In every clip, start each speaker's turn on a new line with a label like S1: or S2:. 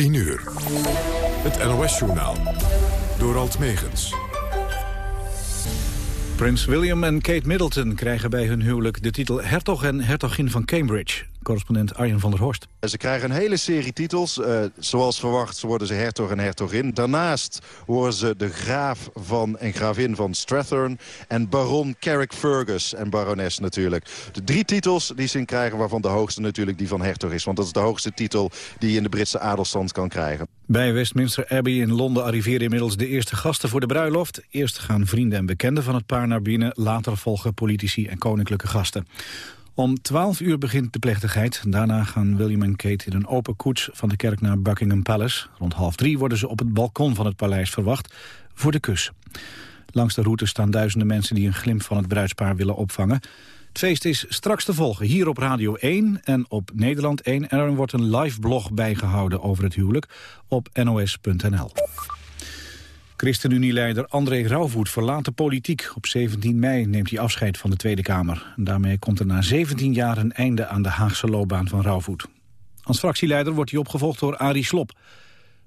S1: 10 uur. Het NOS-journaal. Door Alt Megens.
S2: Prins William en Kate Middleton krijgen bij hun huwelijk de titel hertog en hertogin van Cambridge. Correspondent Arjen van der Horst.
S3: Ze krijgen een hele serie titels. Uh, zoals verwacht worden ze hertog en hertogin. Daarnaast worden ze de graaf van en gravin van Strathern... en baron Carrickfergus en barones natuurlijk. De drie titels die ze krijgen, waarvan de hoogste natuurlijk die van hertog is. Want dat is de hoogste titel die je in de Britse adelstand kan krijgen.
S2: Bij Westminster Abbey in Londen arriveren inmiddels de eerste gasten voor de bruiloft. Eerst gaan vrienden en bekenden van het paar naar binnen. Later volgen politici en koninklijke gasten. Om 12 uur begint de plechtigheid. Daarna gaan William en Kate in een open koets van de kerk naar Buckingham Palace. Rond half drie worden ze op het balkon van het paleis verwacht voor de kus. Langs de route staan duizenden mensen die een glimp van het bruidspaar willen opvangen. Het feest is straks te volgen hier op Radio 1 en op Nederland 1. En er wordt een live blog bijgehouden over het huwelijk op nos.nl. ChristenUnie-leider André Rauwvoet verlaat de politiek. Op 17 mei neemt hij afscheid van de Tweede Kamer. En daarmee komt er na 17 jaar een einde aan de Haagse loopbaan van Rauwvoet. Als fractieleider wordt hij opgevolgd door Arie Slop.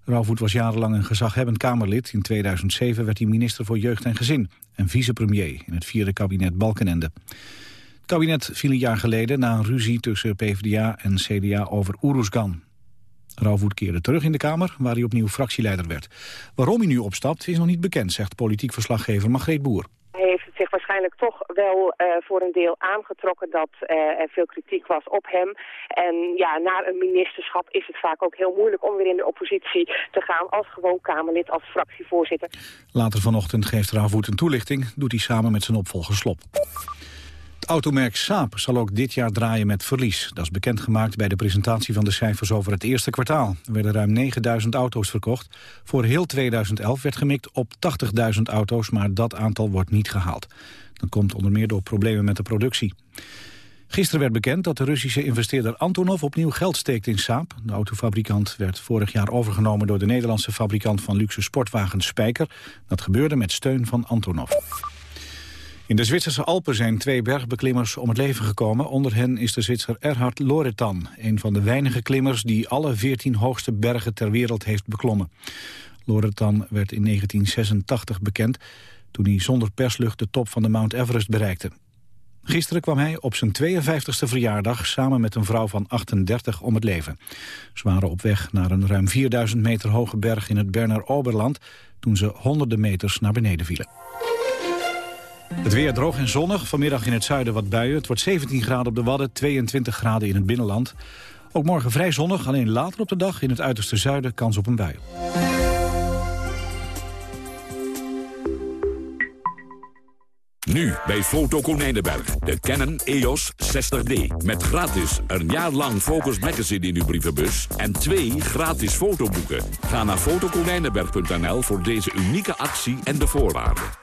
S2: Rauwvoet was jarenlang een gezaghebbend Kamerlid. In 2007 werd hij minister voor Jeugd en Gezin en vicepremier in het vierde kabinet Balkenende. Het kabinet viel een jaar geleden na een ruzie tussen PvdA en CDA over Oeruzgan. Rauwvoet keerde terug in de Kamer, waar hij opnieuw fractieleider werd. Waarom hij nu opstapt is nog niet bekend, zegt politiek verslaggever Margreet Boer.
S4: Hij heeft het zich waarschijnlijk toch wel uh, voor een deel aangetrokken dat uh, er veel kritiek was op hem. En ja, na een ministerschap is het vaak ook heel moeilijk om weer in de oppositie te gaan als gewoon Kamerlid, als fractievoorzitter.
S2: Later vanochtend geeft Rauwvoet een toelichting, doet hij samen met zijn opvolger Slop. Het automerk Saab zal ook dit jaar draaien met verlies. Dat is bekendgemaakt bij de presentatie van de cijfers over het eerste kwartaal. Er werden ruim 9000 auto's verkocht. Voor heel 2011 werd gemikt op 80.000 auto's, maar dat aantal wordt niet gehaald. Dat komt onder meer door problemen met de productie. Gisteren werd bekend dat de Russische investeerder Antonov opnieuw geld steekt in Saab. De autofabrikant werd vorig jaar overgenomen door de Nederlandse fabrikant van luxe sportwagens Spijker. Dat gebeurde met steun van Antonov. In de Zwitserse Alpen zijn twee bergbeklimmers om het leven gekomen. Onder hen is de Zwitser Erhard Loretan, een van de weinige klimmers die alle 14 hoogste bergen ter wereld heeft beklommen. Loretan werd in 1986 bekend toen hij zonder perslucht de top van de Mount Everest bereikte. Gisteren kwam hij op zijn 52e verjaardag samen met een vrouw van 38 om het leven. Ze waren op weg naar een ruim 4000 meter hoge berg in het Berner Oberland toen ze honderden meters naar beneden vielen. Het weer droog en zonnig. Vanmiddag in het zuiden wat buien. Het wordt 17 graden op de Wadden, 22 graden in het binnenland. Ook morgen vrij zonnig, alleen later op de dag in het uiterste zuiden kans op een bui.
S5: Nu bij Foto Konijnenberg. De Canon EOS 60D. Met gratis een jaar lang Focus Magazine in uw brievenbus. En twee gratis fotoboeken. Ga naar fotokonijnenberg.nl voor deze unieke actie en de voorwaarden.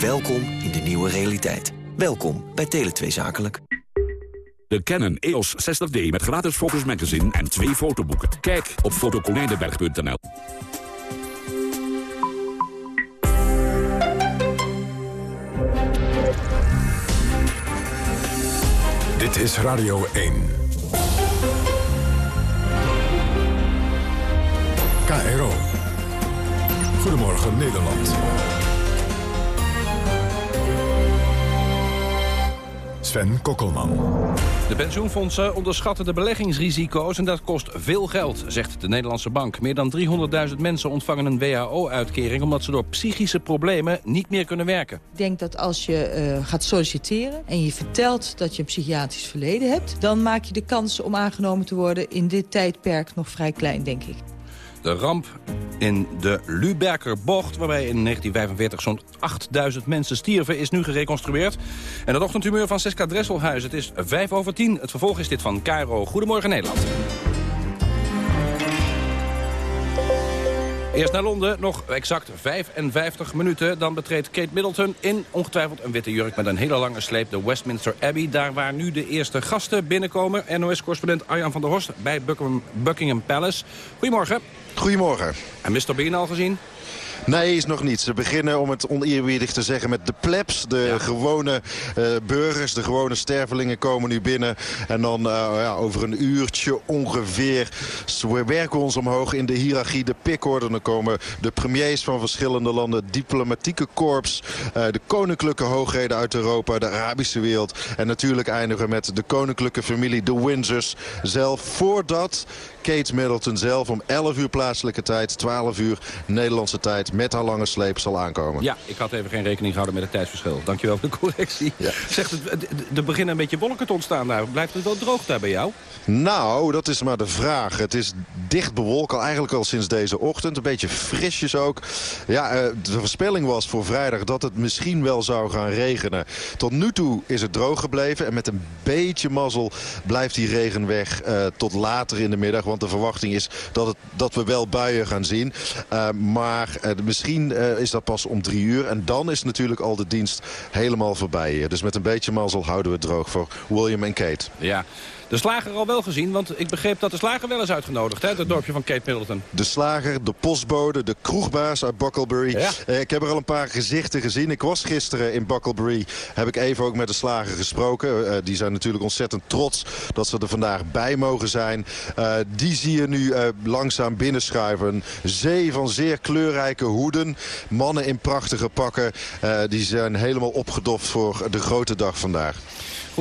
S6: Welkom in de nieuwe realiteit. Welkom bij Tele2 Zakelijk.
S5: De Canon EOS 60D met gratis Focus Magazine en twee fotoboeken. Kijk op fotoconijnenberg.nl
S1: Dit is Radio 1. KRO. Goedemorgen Nederland. Sven Kokkelman.
S7: De pensioenfondsen onderschatten de beleggingsrisico's en dat kost veel geld, zegt de Nederlandse Bank. Meer dan 300.000 mensen ontvangen een WHO-uitkering... omdat ze door psychische problemen niet meer kunnen werken.
S8: Ik denk dat als je uh, gaat solliciteren en je vertelt dat je een psychiatrisch verleden hebt... dan maak je de kans om aangenomen te worden in dit tijdperk nog vrij klein, denk ik.
S7: De ramp in de Luberkerbocht, waarbij in 1945 zo'n 8000 mensen stierven, is nu gereconstrueerd. En het ochtendhumeur van Siska Dresselhuis, het is 5 over 10. Het vervolg is dit van Cairo. Goedemorgen Nederland. Eerst naar Londen, nog exact 55 minuten. Dan betreedt Kate Middleton in ongetwijfeld een witte jurk... met een hele lange sleep de Westminster Abbey. Daar waar nu de eerste gasten binnenkomen. NOS-correspondent Arjan van der Horst bij Buckingham Palace. Goedemorgen.
S3: Goedemorgen.
S7: En Mr. Bean al gezien?
S3: Nee, is nog niet. Ze beginnen, om het oneerbiedig te zeggen, met de plebs. De gewone uh, burgers, de gewone stervelingen komen nu binnen. En dan uh, ja, over een uurtje ongeveer we werken ons omhoog in de hiërarchie, de pikorde. Dan komen de premiers van verschillende landen, diplomatieke korps... Uh, de koninklijke hoogheden uit Europa, de Arabische wereld. En natuurlijk eindigen met de koninklijke familie, de Windsors zelf. Voordat Kate Middleton zelf om 11 uur plaatselijke tijd, 12 uur Nederlandse tijd met haar lange sleep zal aankomen.
S7: Ja, ik had even geen rekening gehouden met het tijdsverschil. Dankjewel voor de correctie. Ja. Zegt het, er beginnen een beetje wolken te ontstaan daar. Blijft het wel droog daar bij jou?
S3: Nou, dat is maar de vraag. Het is dicht bewolkt al eigenlijk al sinds deze ochtend. Een beetje frisjes ook. Ja, eh, de voorspelling was voor vrijdag dat het misschien wel zou gaan regenen. Tot nu toe is het droog gebleven. En met een beetje mazzel blijft die regen weg uh, tot later in de middag. Want de verwachting is dat, het, dat we wel buien gaan zien. Uh, maar misschien is dat pas om drie uur. En dan is natuurlijk al de dienst helemaal voorbij. Dus met een beetje mazzel houden we het droog voor William en Kate.
S7: Ja. De slager al wel gezien, want ik begreep dat de slager wel is uitgenodigd. Hè, het dorpje van Cape Middleton.
S3: De slager, de postbode, de kroegbaas uit Bucklebury. Ja. Eh, ik heb er al een paar gezichten gezien. Ik was gisteren in Bucklebury. Heb ik even ook met de slager gesproken. Uh, die zijn natuurlijk ontzettend trots dat ze er vandaag bij mogen zijn. Uh, die zie je nu langzaam binnenschuiven. Een zee van zeer kleurrijke hoeden. Mannen in prachtige pakken. die zijn helemaal opgedoft voor de grote dag vandaag.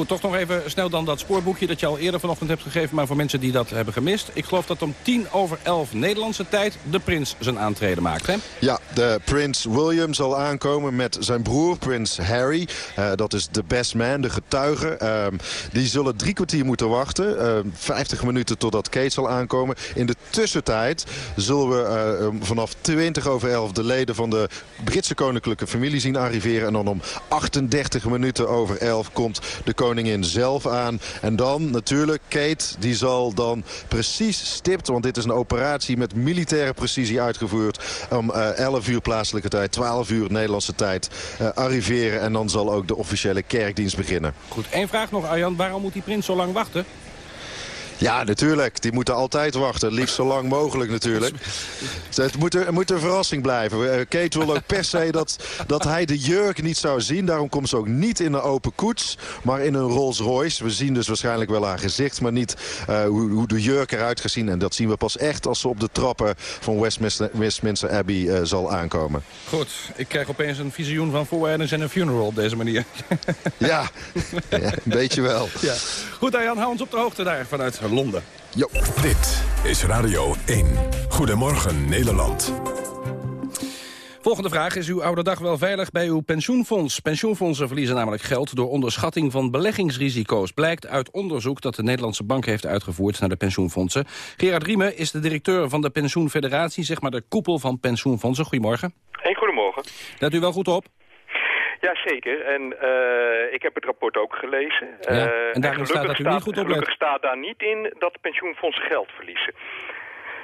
S7: Toch nog even snel dan dat spoorboekje dat je al eerder vanochtend hebt gegeven. Maar voor mensen die dat hebben gemist. Ik geloof dat om tien over elf Nederlandse tijd de prins zijn aantreden maakt. Hè?
S3: Ja, de prins William zal aankomen met zijn broer, prins Harry. Uh, dat is de best man, de getuige. Uh, die zullen drie kwartier moeten wachten. Uh, ehm, 50 minuten totdat Kate zal aankomen. In de tussentijd zullen we eh, vanaf 20 over 11 de leden van de Britse koninklijke familie zien arriveren. En dan om 38 minuten over 11 komt de koningin zelf aan. En dan natuurlijk Kate, die zal dan precies stipt... want dit is een operatie met militaire precisie uitgevoerd... om uh, eh, 11 uur plaatselijke tijd, 12 uur Nederlandse tijd uh, arriveren. En dan zal ook de officiële kerkdienst beginnen.
S7: Goed, één vraag nog Arjan. Waarom moet die prins zo lang wachten?
S3: Ja, natuurlijk. Die moeten altijd wachten. Liefst zo lang mogelijk natuurlijk. Het moet, er, moet een verrassing blijven. Eh, Kate wil ook per se dat, dat hij de jurk niet zou zien. Daarom komt ze ook niet in een open koets, maar in een Rolls Royce. We zien dus waarschijnlijk wel haar gezicht, maar niet uh, hoe, hoe, de jurk eruit gaat zien. En dat zien we pas echt als ze op de trappen van Westminster, Westminster Abbey uh, zal aankomen.
S7: Goed, ik krijg opeens een visioen van Forwardens en een funeral op deze manier.
S3: Ja, ja een beetje wel. Ja.
S7: Goed, Arjan, hou ons op de hoogte daar vanuit Londen.
S1: Jo. Dit is Radio 1. Goedemorgen Nederland.
S7: Volgende vraag. Is uw oude dag wel veilig bij uw pensioenfonds? Pensioenfondsen verliezen namelijk geld door onderschatting van beleggingsrisico's. Blijkt uit onderzoek dat de Nederlandse Bank heeft uitgevoerd naar de pensioenfondsen. Gerard Riemen is de directeur van de Pensioenfederatie, zeg maar de koepel van pensioenfondsen. Goedemorgen.
S9: Hey, goedemorgen.
S7: Let u wel goed op?
S9: Ja, zeker. En uh, ik heb het rapport ook gelezen.
S7: Ja, uh, en daarin staat dat u niet goed oplet.
S9: Gelukkig staat daar niet in dat pensioenfondsen geld verliezen.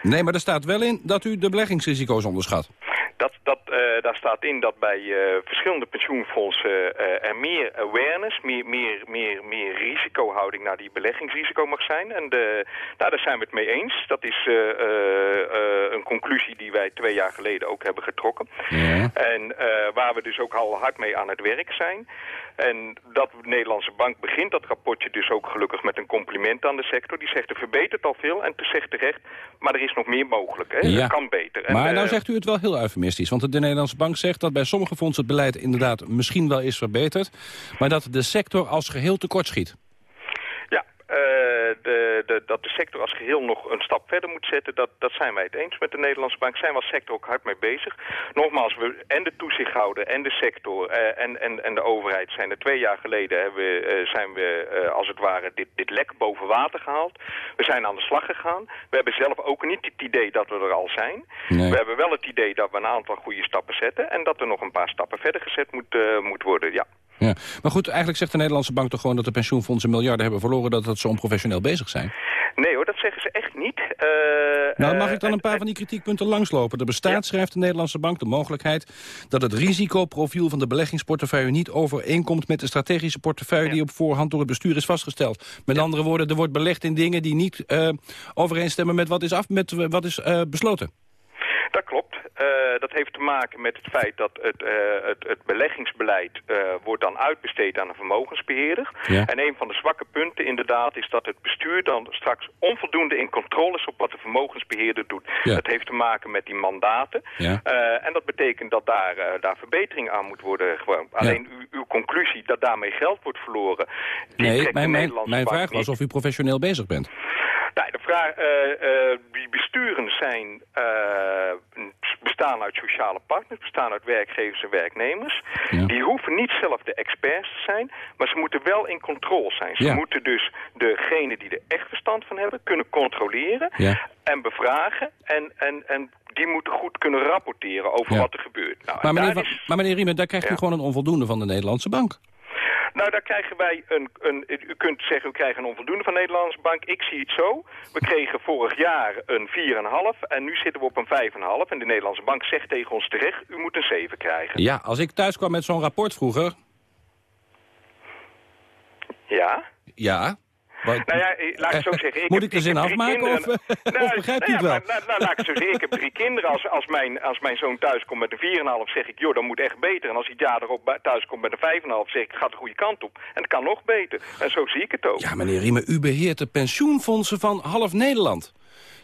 S7: Nee, maar er staat wel in dat u de beleggingsrisico's onderschat.
S9: Dat, dat, uh, daar staat in dat bij uh, verschillende pensioenfondsen uh, er meer awareness, meer, meer, meer, meer risicohouding naar die beleggingsrisico mag zijn. En de, nou, daar zijn we het mee eens. Dat is een conclusie die wij twee jaar geleden ook hebben getrokken. Ja. En waar we dus ook al hard mee aan het werk zijn. En dat de Nederlandse Bank begint dat rapportje dus ook gelukkig met een compliment aan de sector. Die zegt er verbetert al veel en te zegt terecht, maar er is nog meer mogelijk. Hè? Ja. Kan beter.
S7: En, maar nou zegt u het wel heel eufemistisch. Want de Nederlandse Bank zegt dat bij sommige fondsen het beleid inderdaad misschien wel is verbeterd. Maar dat de sector als geheel tekortschiet.
S9: Uh, de, de, dat de sector als geheel nog een stap verder moet zetten, dat, dat zijn wij het eens met de Nederlandse Bank. Zijn we als sector ook hard mee bezig. Nogmaals, we en de toezichthouder en de sector uh, en, en, en de overheid zijn er twee jaar geleden hebben, uh, zijn we als het ware dit, dit lek boven water gehaald. We zijn aan de slag gegaan. We hebben zelf ook niet het idee dat we er al zijn. Nee. We hebben wel het idee dat we een aantal goede stappen zetten en dat er nog een paar stappen verder gezet moet, moet worden, ja.
S7: Ja. Maar goed, eigenlijk zegt de Nederlandse bank toch gewoon... dat de pensioenfondsen miljarden hebben verloren... dat, dat ze onprofessioneel bezig zijn?
S9: Nee hoor, dat zeggen ze echt niet. Uh,
S7: nou, mag ik dan een paar van die kritiekpunten langslopen? Er bestaat, schrijft de Nederlandse bank, de mogelijkheid... dat het risicoprofiel van de beleggingsportefeuille niet overeenkomt... met de strategische portefeuille die op voorhand door het bestuur is vastgesteld. Met andere woorden, er wordt belegd in dingen die niet uh, overeenstemmen... met wat is, af, met, wat is uh, besloten.
S9: Dat klopt. Uh, dat heeft te maken met het feit dat het, uh, het, het beleggingsbeleid uh, wordt dan uitbesteed aan een vermogensbeheerder.
S7: Ja.
S9: En een van de zwakke punten inderdaad is dat het bestuur dan straks onvoldoende in controle is op wat de vermogensbeheerder doet.
S7: Ja.
S9: Dat heeft te maken met die mandaten.
S7: Ja.
S9: en dat betekent dat daar, daar verbetering aan moet worden. Gewoon. Alleen uw, uw, conclusie dat daarmee geld wordt verloren. Die
S7: nee, mijn, mijn, mijn vraag was of u professioneel bezig bent.
S9: Nou, de vraag, uh, die besturen zijn, bestaan uit sociale partners, bestaan uit werkgevers en werknemers.
S7: Ja.
S9: Die hoeven niet zelf de experts te zijn, maar ze moeten wel in controle zijn. Ze
S7: Ja.
S9: moeten dus degene die er echt verstand van hebben kunnen controleren
S7: Ja.
S9: en bevragen. En, en, en die moeten goed kunnen rapporteren over
S7: Ja.
S9: wat er gebeurt. Nou,
S7: Maar
S9: en
S7: meneer,
S9: is-
S7: maar meneer Riemen, daar krijgt u gewoon een onvoldoende van de Nederlandse bank.
S9: Nou, daar krijgen wij een, een... U kunt zeggen, we krijgen een onvoldoende van de Nederlandse bank. Ik zie het zo. We kregen vorig jaar een 4,5 en nu zitten we op een 5,5. En de Nederlandse bank zegt tegen ons terecht, u moet een 7 krijgen.
S7: Ja, als ik thuis kwam met zo'n rapport vroeger...
S9: Ja?
S7: Ja. Wat-
S9: Nou ja, eh, laat ik zo
S7: Eh,
S9: zeggen. Ik
S7: Moet
S9: heb-
S7: ik de zin afmaken of,
S9: kinderen.
S7: eh, of begrijpt u
S9: nou
S7: het wel?
S9: maar, nou, nou, laat ik het zo zeggen. Ik heb drie kinderen. Als, als, mijn, als mijn zoon thuis komt met een 4,5 zeg ik, joh, dat moet echt beter. En als hij het jaar erop thuis komt met een 5,5 zeg ik, het gaat de goede kant op. En het kan nog beter. En zo zie ik het ook.
S7: Ja, meneer Riemen, u beheert de pensioenfondsen van half Nederland.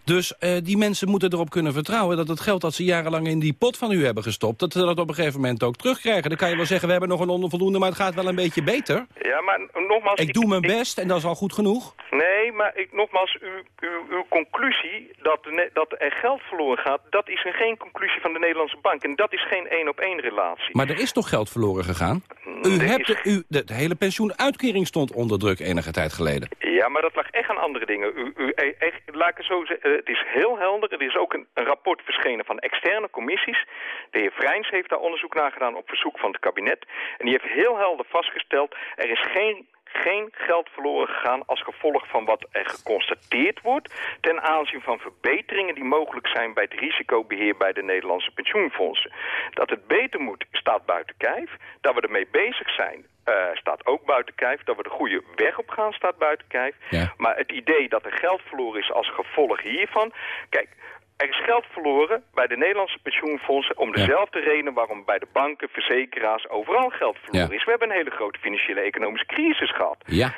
S7: Dus eh, die mensen moeten erop kunnen vertrouwen dat het geld dat ze jarenlang in die pot van u hebben gestopt... dat ze dat op een gegeven moment ook terugkrijgen. Dan kan je wel zeggen, we hebben nog een onvoldoende, maar het gaat wel een beetje beter.
S9: Ja, maar nogmaals...
S7: Ik doe mijn best en dat is al goed genoeg.
S9: Nee, maar ik, nogmaals, uw, uw, uw conclusie dat, dat er geld verloren gaat... dat is een, geen conclusie van de Nederlandse bank. En dat is geen één-op-één relatie.
S7: Maar er is toch geld verloren gegaan? U
S9: Er
S7: hebt,
S9: is-
S7: de, u, de, de hele pensioenuitkering stond onder druk enige tijd geleden.
S9: Ja, maar dat lag echt aan andere dingen. U, u, e- echt, laat ik het zo zeggen, eh, het is heel helder. Er is ook een, rapport verschenen van externe commissies. De heer Vrijns heeft daar onderzoek naar gedaan op verzoek van het kabinet. En die heeft heel helder vastgesteld, er is geen geen geld verloren gegaan als gevolg van wat er geconstateerd wordt... ten aanzien van verbeteringen die mogelijk zijn bij het risicobeheer bij de Nederlandse pensioenfondsen. Dat het beter moet, staat buiten kijf. Dat we ermee bezig zijn, eh, staat ook buiten kijf. Dat we de goede weg op gaan, staat buiten kijf.
S7: Ja.
S9: Maar het idee dat er geld verloren is als gevolg hiervan... Kijk, er is geld verloren bij de Nederlandse pensioenfondsen... om dezelfde reden waarom bij de banken, verzekeraars overal geld verloren
S7: Ja.
S9: is. We hebben een hele grote financiële economische crisis gehad.
S7: Ja.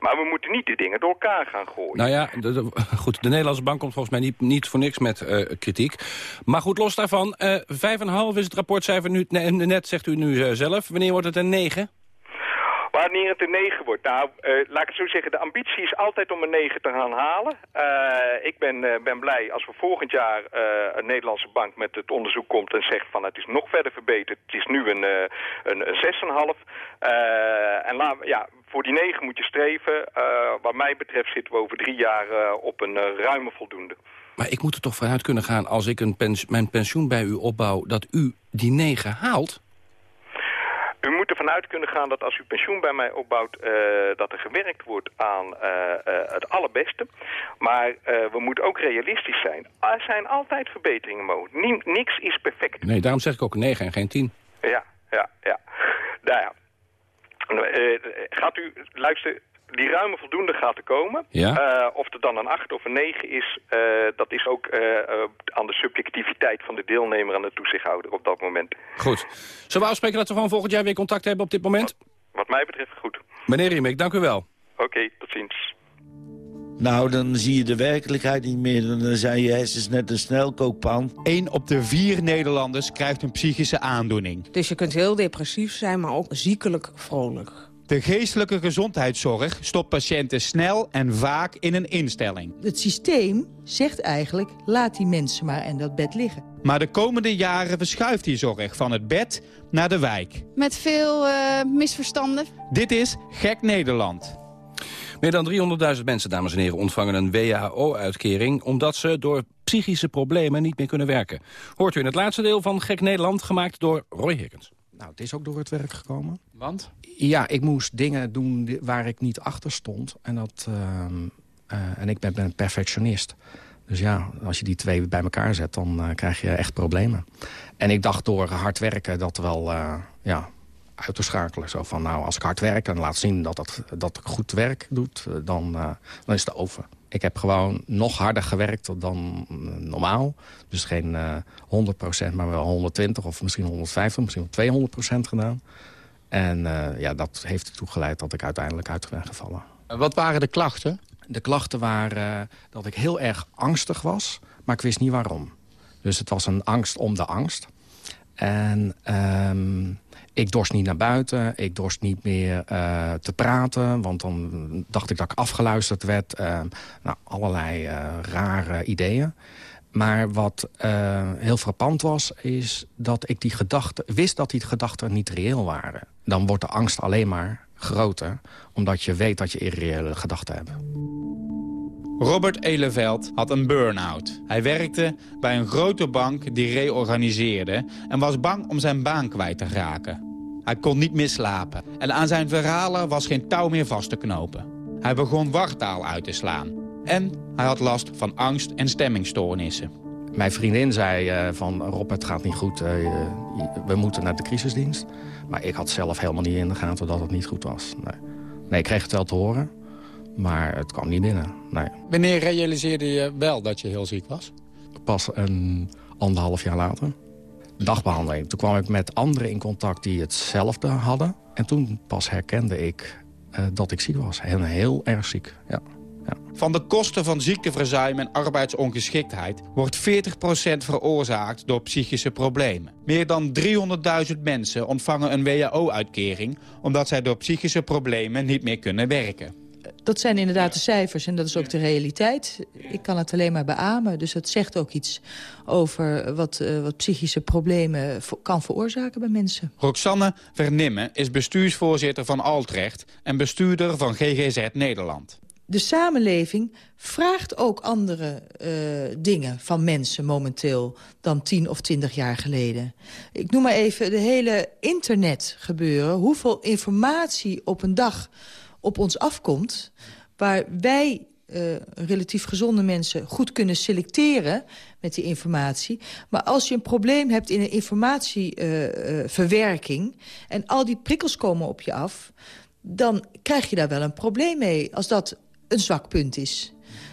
S9: Maar we moeten niet die dingen door elkaar gaan gooien.
S7: Nou ja, de, de- goed, de Nederlandse bank komt volgens mij niet, niet voor niks met eh, kritiek. Maar goed, los daarvan, eh, vijf en een half is het rapportcijfer nu, net, zegt u nu zelf. Wanneer wordt het een 9?
S9: Wanneer het een 9 wordt? Nou, eh, laat ik het zo zeggen, de ambitie is altijd om een 9 te gaan halen. Eh, ik ben, eh, ben blij als we volgend jaar een Nederlandse bank met het onderzoek komt en zegt van het is nog verder verbeterd. Het is nu een, een, een 6,5. Eh, en ja, voor die 9 moet je streven. Wat mij betreft zitten we over drie jaar op een ruime voldoende.
S7: Maar ik moet er toch vanuit kunnen gaan als ik een mijn pensioen bij u opbouw... dat u die 9 haalt?
S9: U moet ervan uit kunnen gaan dat als u pensioen bij mij opbouwt... eh, dat er gewerkt wordt aan eh, eh, het allerbeste. Maar we moeten ook realistisch zijn. Er zijn altijd verbeteringen mogelijk. Niks is perfect.
S7: Nee, daarom zeg ik ook een 9 en geen 10.
S9: Ja, ja, ja. Nou ja. Gaat u, luister, die ruime voldoende gaat er komen.
S7: Ja.
S9: Eh, of er dan een 8 of een 9 is, eh, dat is ook eh, eh, aan de subjectiviteit van de deelnemer aan de toezichthouder op dat moment.
S7: Goed. Zullen we afspreken dat we gewoon volgend jaar weer contact hebben op dit moment?
S9: Wat mij betreft goed.
S7: Meneer Riemek, dank u wel.
S9: Oké, tot ziens.
S10: Nou, dan zie je de werkelijkheid niet meer. Dan zijn je hersens net een snelkookpan.
S11: 1 op de vier Nederlanders krijgt een psychische aandoening.
S12: Dus je kunt heel depressief zijn, maar ook ziekelijk vrolijk.
S11: De geestelijke gezondheidszorg stopt patiënten snel en vaak in een instelling.
S8: Het systeem zegt eigenlijk, laat die mensen maar in dat bed liggen.
S11: Maar de komende jaren verschuift die zorg van het bed naar de wijk.
S13: Met veel eh, misverstanden.
S11: Dit is Gek Nederland.
S7: Meer dan 300.000 mensen, dames en heren, ontvangen een WHO-uitkering... omdat ze door psychische problemen niet meer kunnen werken. Hoort u in het laatste deel van Gek Nederland, gemaakt door Roy Hickens.
S14: Nou, het is ook door het werk gekomen.
S11: Want?
S14: Ja, ik moest dingen doen waar ik niet achter stond. En, dat, ehm, eh, en ik ben, ben een perfectionist. Dus ja, als je die twee bij elkaar zet, dan uh, krijg je echt problemen. En ik dacht door hard werken dat wel uh, ja, uit te schakelen. Zo van, nou, als ik hard werk en laat zien dat, dat, dat ik goed werk doet, dan, dan is het over. Ik heb gewoon nog harder gewerkt dan normaal. Dus geen uh, 100%, maar wel 120 of misschien 150, misschien wel 200% gedaan. En uh, ja, dat heeft ertoe geleid dat ik uiteindelijk uit ben gevallen.
S11: Wat waren de klachten?
S14: De klachten waren dat ik heel erg angstig was, maar ik wist niet waarom. Dus het was een angst om de angst. En um, ik dorst niet naar buiten, ik dorst niet meer uh, te praten... want dan dacht ik dat ik afgeluisterd werd. Uh, nou, allerlei uh, rare ideeën. Maar wat heel frappant was, is dat ik die gedachten, wist dat die gedachten niet reëel waren. Dan wordt de angst alleen maar groter, omdat je weet dat je irreële gedachten hebt.
S11: Robert Eleveld had een burn-out. Hij werkte bij een grote bank die reorganiseerde... en was bang om zijn baan kwijt te raken. Hij kon niet meer slapen. En aan zijn verhalen was geen touw meer vast te knopen. Hij begon wartaal uit te slaan. En hij had last van angst en stemmingstoornissen.
S14: Mijn vriendin zei uh, van Rob, het gaat niet goed. Uh, we moeten naar de crisisdienst. Maar ik had zelf helemaal niet in de gaten dat het niet goed was. Nee, nee ik kreeg het wel te horen. Maar het kwam niet binnen. Nee.
S11: Wanneer realiseerde je wel dat je heel ziek was?
S14: Pas een anderhalf jaar later. Dagbehandeling. Toen kwam ik met anderen in contact die hetzelfde hadden. En toen pas herkende ik uh, dat ik ziek was. Heel, heel erg ziek, ja. Ja.
S11: Van de kosten van ziekteverzuim en arbeidsongeschiktheid... wordt 40% veroorzaakt door psychische problemen. Meer dan 300.000 mensen ontvangen een WHO-uitkering... omdat zij door psychische problemen niet meer kunnen werken
S8: dat zijn inderdaad de cijfers en dat is ook de realiteit. Ik kan het alleen maar beamen. Dus dat zegt ook iets over wat, uh, wat psychische problemen kan veroorzaken bij mensen.
S11: Roxanne Vernimmen is bestuursvoorzitter van Altrecht... en bestuurder van GGZ Nederland.
S8: De samenleving vraagt ook andere uh, dingen van mensen momenteel... dan tien of twintig jaar geleden. Ik noem maar even de hele internet gebeuren. Hoeveel informatie op een dag op ons afkomt... waar wij uh, relatief gezonde mensen goed kunnen selecteren met die informatie. Maar als je een probleem hebt in een informatieverwerking... Uh, uh, en al die prikkels komen op je af... dan krijg je daar wel een probleem mee als dat een zwak punt is.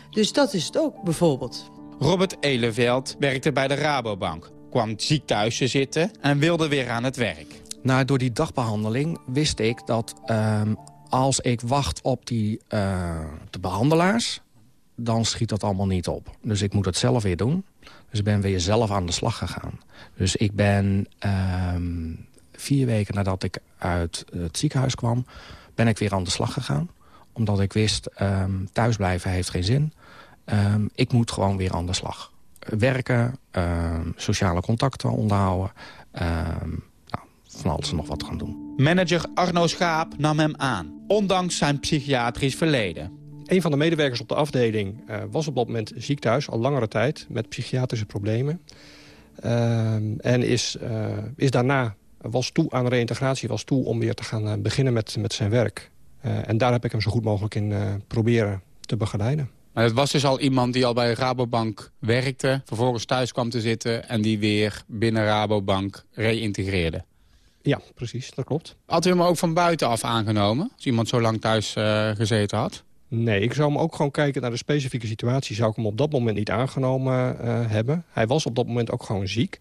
S8: Dus dat is het ook, bijvoorbeeld.
S11: Robert Eleveld werkte bij de Rabobank. Kwam ziek thuis te zitten en wilde weer aan het werk.
S14: Nou, door die dagbehandeling wist ik dat um, als ik wacht op die, uh, de behandelaars, dan schiet dat allemaal niet op. Dus ik moet het zelf weer doen. Dus ik ben weer zelf aan de slag gegaan. Dus ik ben um, vier weken nadat ik uit het ziekenhuis kwam... ben ik weer aan de slag gegaan. Omdat ik wist, um, thuisblijven heeft geen zin. Um, ik moet gewoon weer aan de slag. Werken, sociale contacten onderhouden van alles en nog wat gaan doen.
S11: Manager Arno Schaap nam hem aan, ondanks zijn psychiatrisch verleden.
S15: Een van de medewerkers op de afdeling uh, was op dat moment ziek thuis, al langere tijd, met psychiatrische problemen. Uh, en is, uh, is daarna, was toe aan reïntegratie, was toe om weer te gaan uh, beginnen met, met zijn werk. en daar heb ik hem zo goed mogelijk in proberen te begeleiden.
S11: Maar het was dus al iemand die al bij Rabobank werkte... vervolgens thuis kwam te zitten en die weer binnen Rabobank reïntegreerde?
S15: Ja, precies, dat klopt.
S11: Had u hem ook van buitenaf aangenomen, als iemand zo lang thuis uh, gezeten had?
S15: Nee, ik zou hem ook gewoon kijken naar de specifieke situatie. Zou ik hem op dat moment niet aangenomen uh, hebben. Hij was op dat moment ook gewoon ziek.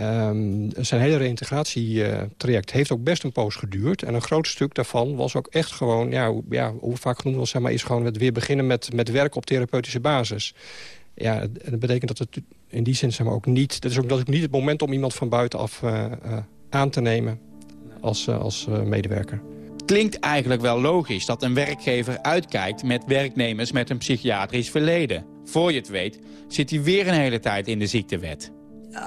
S15: Um, zijn hele reïntegratietraject heeft ook best een poos geduurd. En een groot stuk daarvan was ook echt gewoon... ja, hoe, ja, hoe vaak genoemd was, zeg maar, is gewoon het weer beginnen met, met werk op therapeutische basis. Ja, en dat betekent dat het in die zin zeg maar, ook niet... dat is ook dat ik niet het moment om iemand van buitenaf uh, aan te nemen als, eh, als eh, medewerker.
S11: Klinkt eigenlijk wel logisch dat een werkgever uitkijkt met werknemers met een psychiatrisch verleden. Voor je het weet zit hij weer een hele tijd in de ziektewet.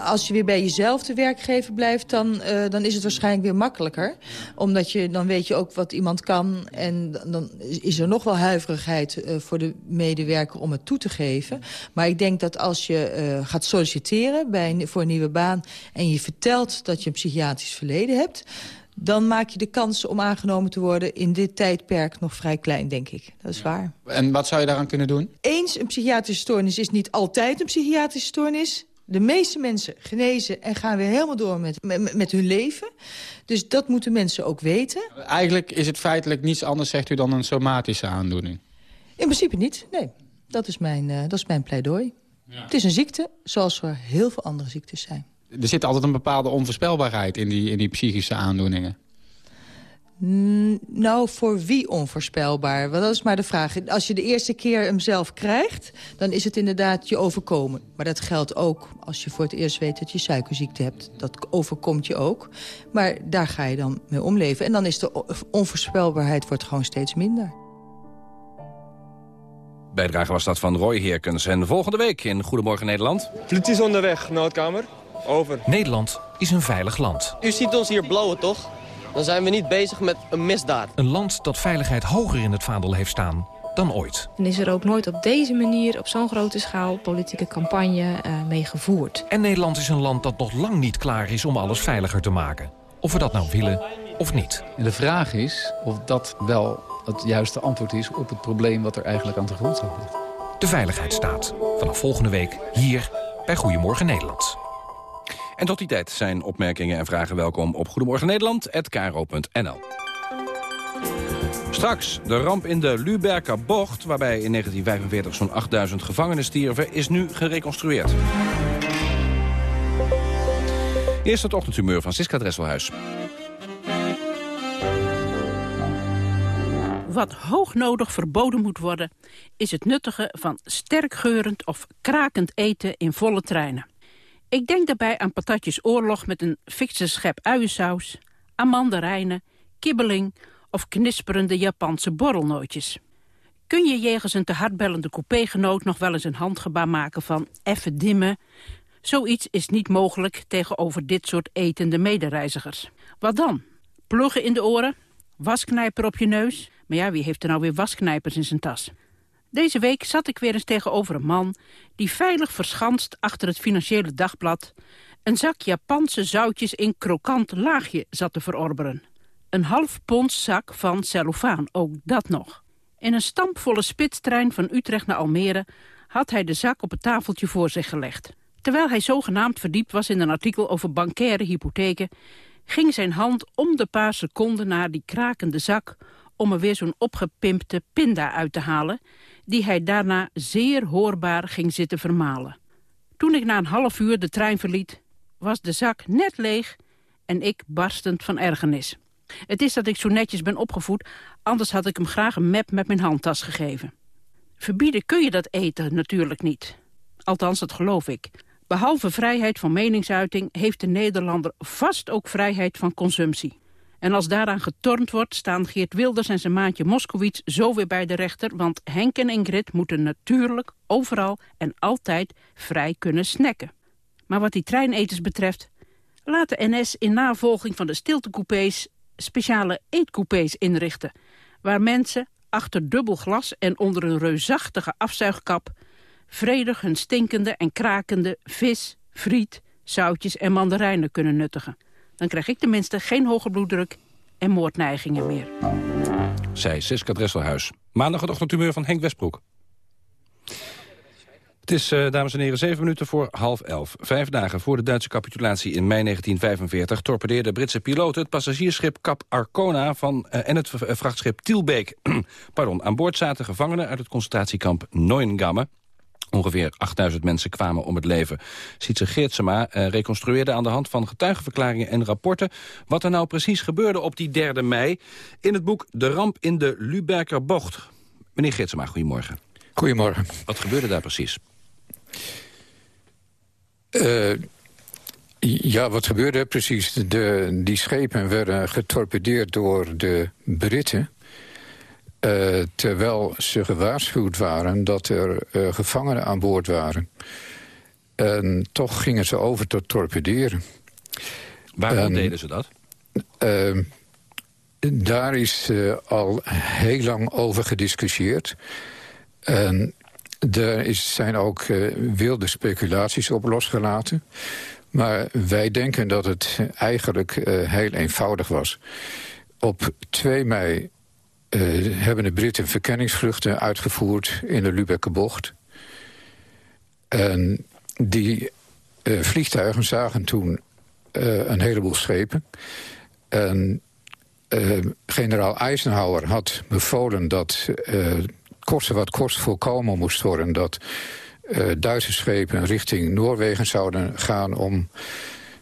S8: Als je weer bij jezelf de werkgever blijft... Dan, uh, dan is het waarschijnlijk weer makkelijker. Omdat je, dan weet je ook wat iemand kan. En dan is er nog wel huiverigheid uh, voor de medewerker om het toe te geven. Maar ik denk dat als je uh, gaat solliciteren bij, voor een nieuwe baan... en je vertelt dat je een psychiatrisch verleden hebt dan maak je de kans om aangenomen te worden in dit tijdperk nog vrij klein, denk ik. Dat is waar.
S11: En wat zou je daaraan kunnen doen?
S8: Eens, een psychiatrische stoornis is niet altijd een psychiatrische stoornis. De meeste mensen genezen en gaan weer helemaal door met, met, met, hun leven. Dus dat moeten mensen ook weten.
S11: Eigenlijk is het feitelijk niets anders, zegt u, dan een somatische aandoening?
S8: In principe niet, nee. Dat is mijn, uh, dat is mijn pleidooi. Ja. Het is een ziekte, zoals er heel veel andere ziektes zijn.
S11: Er zit altijd een bepaalde onvoorspelbaarheid in die, in die psychische aandoeningen.
S8: Nou, voor wie onvoorspelbaar? Want dat is maar de vraag. Als je de eerste keer hem zelf krijgt, dan is het inderdaad je overkomen. Maar dat geldt ook als je voor het eerst weet dat je suikerziekte hebt. Dat overkomt je ook. Maar daar ga je dan mee omleven. En dan is de onvoorspelbaarheid wordt gewoon steeds minder.
S7: Bijdrage was dat van Roy Heerkens. En volgende week in Goedemorgen Nederland.
S16: Politie is onderweg, noodkamer. Over.
S17: Nederland is een veilig land.
S18: U ziet ons hier blauwen, toch? Dan zijn we niet bezig met een misdaad.
S17: Een land dat veiligheid hoger in het vaandel heeft staan dan ooit.
S19: En is er ook nooit op deze manier, op zo'n grote schaal... politieke campagne uh, mee gevoerd.
S17: En Nederland is een land dat nog lang niet klaar is om alles veiliger te maken. Of we dat nou willen of niet.
S20: En de vraag is of dat wel het juiste antwoord is... op het probleem wat er eigenlijk aan de grondslag ligt.
S17: De Veiligheidsstaat. Vanaf volgende week hier bij Goedemorgen Nederland.
S7: En tot die tijd zijn opmerkingen en vragen welkom op Goedemorgen Nederland@kro.nl. Straks, de ramp in de Lübecker bocht... waarbij in 1945 zo'n 8000 gevangenen stierven... is nu gereconstrueerd. Eerst het ochtendhumeur van Siska Dresselhuis.
S21: Wat hoognodig verboden moet worden... is het nuttigen van sterkgeurend of krakend eten in volle treinen. Ik denk daarbij aan patatjes oorlog met een fikse schep uiensaus... aan kibbeling of knisperende Japanse borrelnootjes. Kun je jegens een te hardbellende coupégenoot nog wel eens een handgebaar maken van effe dimmen? Zoiets is niet mogelijk tegenover dit soort etende medereizigers. Wat dan? Pluggen in de oren? Wasknijper op je neus? Maar ja, wie heeft er nou weer wasknijpers in zijn tas? Deze week zat ik weer eens tegenover een man... die veilig verschanst achter het Financiële Dagblad... een zak Japanse zoutjes in krokant laagje zat te verorberen. Een half pond zak van cellofaan, ook dat nog. In een stampvolle spitstrein van Utrecht naar Almere... had hij de zak op het tafeltje voor zich gelegd. Terwijl hij zogenaamd verdiept was in een artikel over bankaire hypotheken... ging zijn hand om de paar seconden naar die krakende zak... om er weer zo'n opgepimpte pinda uit te halen die hij daarna zeer hoorbaar ging zitten vermalen. Toen ik na een half uur de trein verliet, was de zak net leeg en ik barstend van ergernis. Het is dat ik zo netjes ben opgevoed, anders had ik hem graag een map met mijn handtas gegeven. Verbieden kun je dat eten natuurlijk niet. Althans, dat geloof ik. Behalve vrijheid van meningsuiting heeft de Nederlander vast ook vrijheid van consumptie. En als daaraan getornd wordt, staan Geert Wilders en zijn maatje Moskowitz zo weer bij de rechter, want Henk en Ingrid moeten natuurlijk overal en altijd vrij kunnen snacken. Maar wat die treineters betreft, laat de NS in navolging van de stiltecoupés speciale eetcoupés inrichten, waar mensen achter dubbel glas en onder een reusachtige afzuigkap vredig hun stinkende en krakende vis, friet, zoutjes en mandarijnen kunnen nuttigen. Dan krijg ik tenminste geen hoge bloeddruk en moordneigingen meer.
S7: Zij Siska Dresselhuis. Maandag het ochtendtumeur van Henk Westbroek. Het is, uh, dames en heren, zeven minuten voor half elf. Vijf dagen voor de Duitse capitulatie in mei 1945... torpedeerde Britse piloten het passagiersschip Cap Arcona... Van, uh, en het vrachtschip Tielbeek. Pardon, aan boord zaten gevangenen uit het concentratiekamp Neuengamme. Ongeveer 8000 mensen kwamen om het leven. Sietse Geertsema uh, reconstrueerde aan de hand van getuigenverklaringen en rapporten... wat er nou precies gebeurde op die 3 mei... in het boek De ramp in de Lübecker bocht. Meneer Geertsema, goedemorgen.
S22: Goedemorgen.
S7: Wat gebeurde daar precies?
S22: Uh, ja, wat gebeurde precies? De, die schepen werden getorpedeerd door de Britten... Uh, terwijl ze gewaarschuwd waren dat er uh, gevangenen aan boord waren. En toch gingen ze over tot torpederen.
S7: Waarom
S22: En,
S7: deden ze dat?
S22: ehm, daar is eh, al heel lang over gediscussieerd. En er is, zijn ook eh, wilde speculaties op losgelaten. Maar wij denken dat het eigenlijk eh, heel eenvoudig was. Op 2 mei eh, hebben de Britten verkenningsvluchten uitgevoerd in de Lübecker bocht. En die eh, vliegtuigen zagen toen eh, een heleboel schepen. En generaal Eisenhower had bevolen dat eh koste wat kost voorkomen moest worden... dat Duitse schepen richting Noorwegen zouden gaan om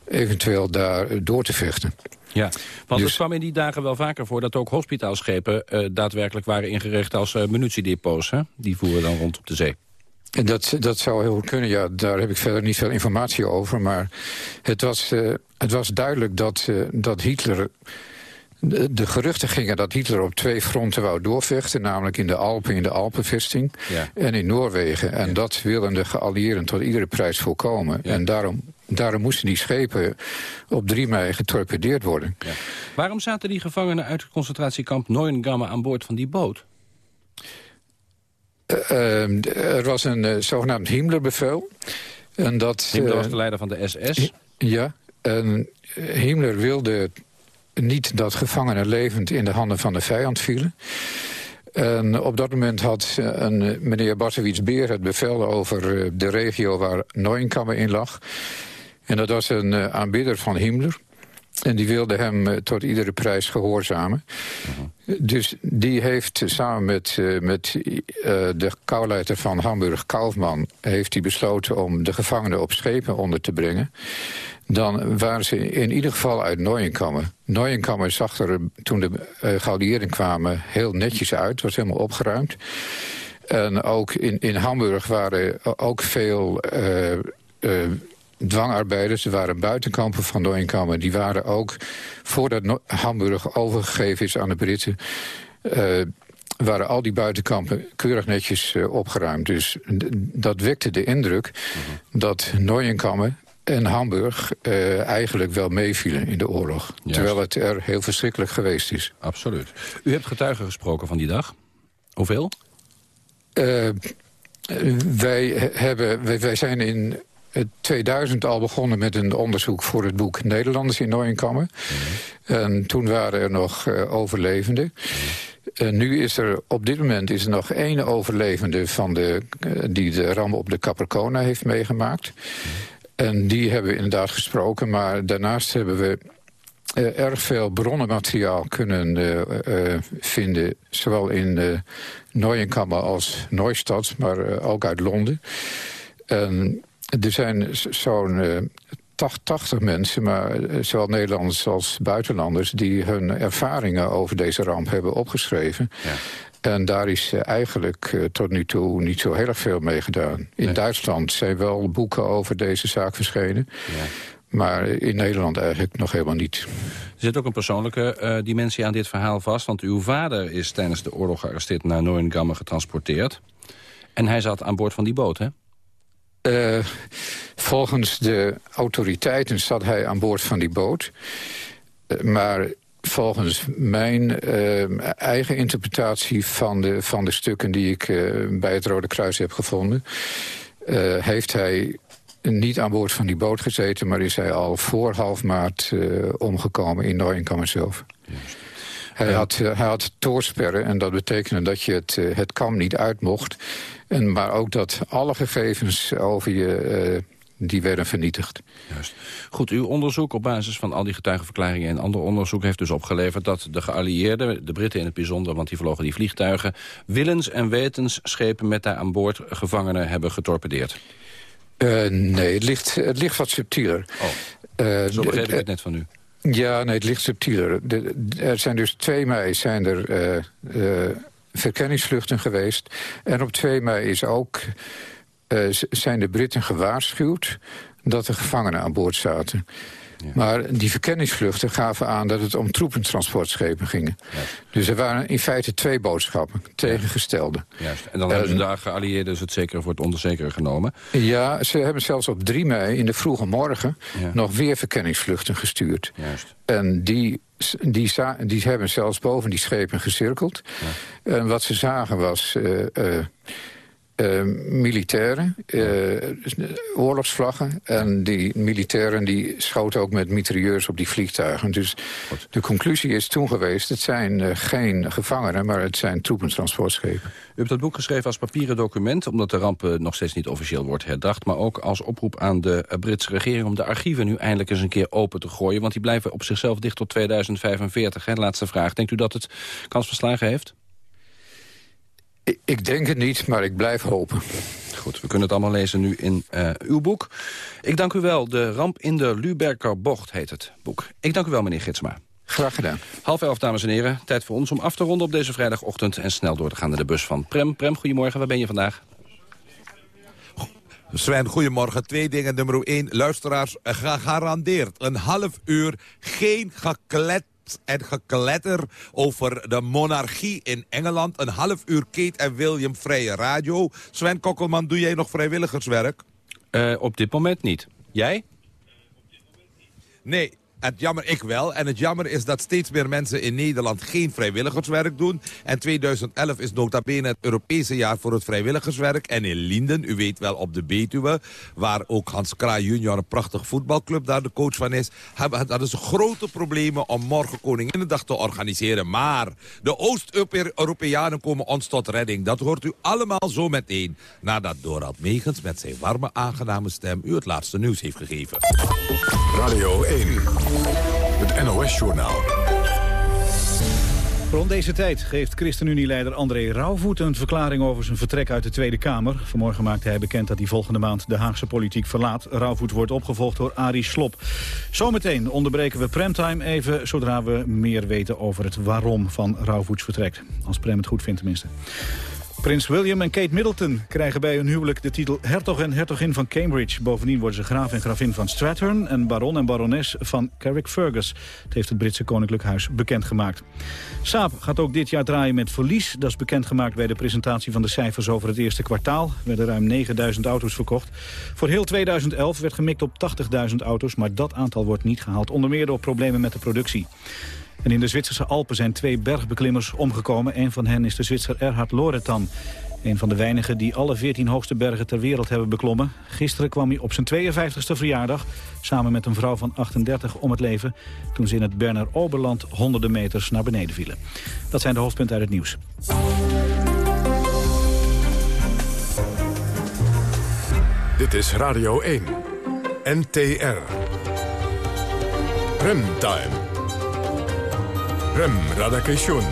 S22: eventueel daar door te vechten.
S7: Ja, want
S22: Dus-
S7: het kwam in die dagen wel vaker voor... dat ook hospitaalschepen eh, daadwerkelijk waren ingericht als uh, munitiedepots. Hè? Die voeren dan rond op de zee.
S22: En Dat, dat zou heel goed kunnen, ja. Daar heb ik verder niet veel informatie over. Maar het was, eh, het was duidelijk dat, dat Hitler... De, de geruchten gingen dat Hitler op twee fronten wou doorvechten. Namelijk in de Alpen, in de Alpenvesting.
S7: Ja.
S22: En in Noorwegen. En dat wilden de geallieerden tot iedere prijs voorkomen. En daarom, daarom moesten die schepen op 3 mei getorpedeerd worden.
S7: Waarom zaten die gevangenen uit het concentratiekamp Neuengamme aan boord van die boot?
S22: Eh, eh, er was een eh, zogenaamd Himmlerbevel. En dat,
S7: Himmler was
S22: eh,
S7: de leider van de SS.
S22: Ja, en Himmler wilde niet dat gevangenen levend in de handen van de vijand vielen. En op dat moment had een, meneer Bartewits Beer het bevel over de regio waar Neuenkammer in lag. En dat was een eh, aanbidder van Himmler. En die wilde hem eh, tot iedere prijs gehoorzamen. Dus die heeft samen met, eh, met de kouleider van Hamburg, Kaufman... heeft hij besloten om de gevangenen op schepen onder te brengen. Dan waren ze in ieder geval uit Neuenkammer. Neuenkammer zag er toen de uh, kwamen heel netjes uit. was helemaal opgeruimd. En ook in, in Hamburg waren ook veel... Uh, uh, dwangarbeiders, er waren buitenkampen van Neuenkammer... die waren ook, voordat Hamburg overgegeven is aan de Britten... Uh, waren al die buitenkampen keurig netjes uh, opgeruimd. Dus dat wekte de indruk -huh. dat Neuenkammer en Hamburg uh, eigenlijk wel meevielen in de oorlog. Juist. Terwijl het er heel verschrikkelijk geweest is.
S7: Absoluut. U hebt getuigen gesproken van die dag. Hoeveel?
S22: Uh, wij, hebben, wij, wij zijn in 2000 al begonnen met een onderzoek voor het boek Nederlanders in Neuenkammer. Mm -hmm. En toen waren er nog uh, overlevenden. -hmm. En nu is er op dit moment is er nog één overlevende van de, uh, die de ramp op de Capricorna heeft meegemaakt. -hmm. En die hebben we inderdaad gesproken, maar daarnaast hebben we uh, erg veel bronnenmateriaal kunnen uh, vinden. Zowel in Neuenkammer als Neustadt, maar ook uit Londen. En er zijn zo'n uh, 80 mensen, maar zowel Nederlanders als buitenlanders... die hun ervaringen over deze ramp hebben opgeschreven. Ja. En daar is eigenlijk uh, tot nu toe niet zo heel erg veel mee gedaan. In nee. Duitsland zijn wel boeken over deze zaak verschenen. Ja. Maar in Nederland eigenlijk nog helemaal niet.
S7: Er zit ook een persoonlijke uh, dimensie aan dit verhaal vast. Want uw vader is tijdens de oorlog gearresteerd naar Neuengamme getransporteerd. En hij zat aan boord van die boot, hè?
S22: Uh, volgens de autoriteiten zat hij aan boord van die boot. Uh, maar volgens mijn uh, eigen interpretatie van de, van de stukken... die ik bij het Rode Kruis heb gevonden... heeft hij niet aan boord van die boot gezeten... maar is hij al voor half maart omgekomen in Neuenkammer zelf. Hij, ja. had, hij had toorsperren en dat betekende dat je het, het kamp niet uit mocht. En, maar ook dat alle gegevens over je, uh, die werden vernietigd.
S7: Juist. Goed, uw onderzoek op basis van al die getuigenverklaringen... en ander onderzoek heeft dus opgeleverd dat de geallieerden... de Britten in het bijzonder, want die vlogen die vliegtuigen... willens en wetens schepen met daar aan boord gevangenen hebben getorpedeerd.
S22: Uh, nee, het ligt, het ligt wat subtieler.
S7: Oh, zo begreep ik het net van u.
S22: Ja, nee, het ligt subtieler. Er zijn dus 2 mei zijn er uh, uh, verkenningsvluchten geweest. En op 2 mei is ook, uh, zijn de Britten gewaarschuwd dat er gevangenen aan boord zaten. Maar die verkenningsvluchten gaven aan dat het om troepentransportschepen ging. Dus er waren in feite twee boodschappen, tegengestelde.
S7: Juist. En dan hebben ze de geallieerden het zekere voor het onzekere genomen.
S22: Ja, ze hebben zelfs op 3 mei in de vroege morgen... nog weer verkenningsvluchten gestuurd.
S7: Juist.
S22: En die, die, die hebben zelfs boven die schepen gecirkeld. En wat ze zagen was... Uh, uh, militairen, uh, oorlogsvlaggen. En die militairen die schoten ook met mitrailleurs op die vliegtuigen. Dus de conclusie is toen geweest... het zijn uh, geen gevangenen, maar het zijn troepentransportschepen.
S7: U hebt dat boek geschreven als papieren document... omdat de ramp nog steeds niet officieel wordt herdacht... maar ook als oproep aan de Britse regering... om de archieven nu eindelijk eens een keer open te gooien. Want die blijven op zichzelf dicht tot 2045. Hè? Laatste vraag. Denkt u dat het kans verslagen heeft?
S22: Ik denk het niet, maar ik blijf hopen.
S7: Goed, we kunnen het allemaal lezen nu in uh, uw boek. Ik dank u wel. De ramp in de Lübecker bocht heet het boek. Ik dank u wel, meneer Gitsma.
S22: Graag gedaan.
S7: Half elf, dames en heren. Tijd voor ons om af te ronden op deze vrijdagochtend... en snel door te gaan naar de bus van Prem. Prem, goedemorgen. Waar ben je vandaag?
S23: Sven, goedemorgen. Twee dingen. Nummer één, luisteraars, gegarandeerd een half uur geen geklet en gekletter over de monarchie in Engeland. Een half uur Kate en William Vrije Radio. Sven Kokkelman, doe jij nog vrijwilligerswerk?
S7: Uh, op dit moment niet. Jij?
S23: Nee, het jammer, ik wel. En het jammer is dat steeds meer mensen in Nederland geen vrijwilligerswerk doen. En 2011 is nota bene het Europese jaar voor het vrijwilligerswerk. En in Linden, u weet wel op de Betuwe, waar ook Hans Kraai junior een prachtig voetbalclub daar de coach van is. Dat is grote problemen om morgen Koninginnedag te organiseren. Maar de Oost-Europeanen komen ons tot redding. Dat hoort u allemaal zo meteen. Nadat Dorald Megens met zijn warme aangename stem u het laatste nieuws heeft gegeven.
S1: Radio 1. Het NOS-journaal.
S2: Rond deze tijd geeft ChristenUnie-leider André Rauwvoet een verklaring over zijn vertrek uit de Tweede Kamer. Vanmorgen maakte hij bekend dat hij volgende maand de Haagse politiek verlaat. Rauwvoet wordt opgevolgd door Arie Slop. Zometeen onderbreken we Premtime even, zodra we meer weten over het waarom van Rauwvoets vertrek. Als Prem het goed vindt tenminste. Prins William en Kate Middleton krijgen bij hun huwelijk de titel hertog en hertogin van Cambridge. Bovendien worden ze graaf en gravin van Strathern en baron en barones van Carrickfergus. Het heeft het Britse Koninklijk Huis bekendgemaakt. Saab gaat ook dit jaar draaien met verlies. Dat is bekendgemaakt bij de presentatie van de cijfers over het eerste kwartaal. Er werden ruim 9000 auto's verkocht. Voor heel 2011 werd gemikt op 80.000 auto's, maar dat aantal wordt niet gehaald. Onder meer door problemen met de productie. En in de Zwitserse Alpen zijn twee bergbeklimmers omgekomen. Een van hen is de Zwitser Erhard Loretan. Een van de weinigen die alle 14 hoogste bergen ter wereld hebben beklommen. Gisteren kwam hij op zijn 52e verjaardag samen met een vrouw van 38 om het leven... toen ze in het Berner Oberland honderden meters naar beneden vielen. Dat zijn de hoofdpunten uit het nieuws.
S1: Dit is Radio 1. NTR. Remtime. Rem Radakation.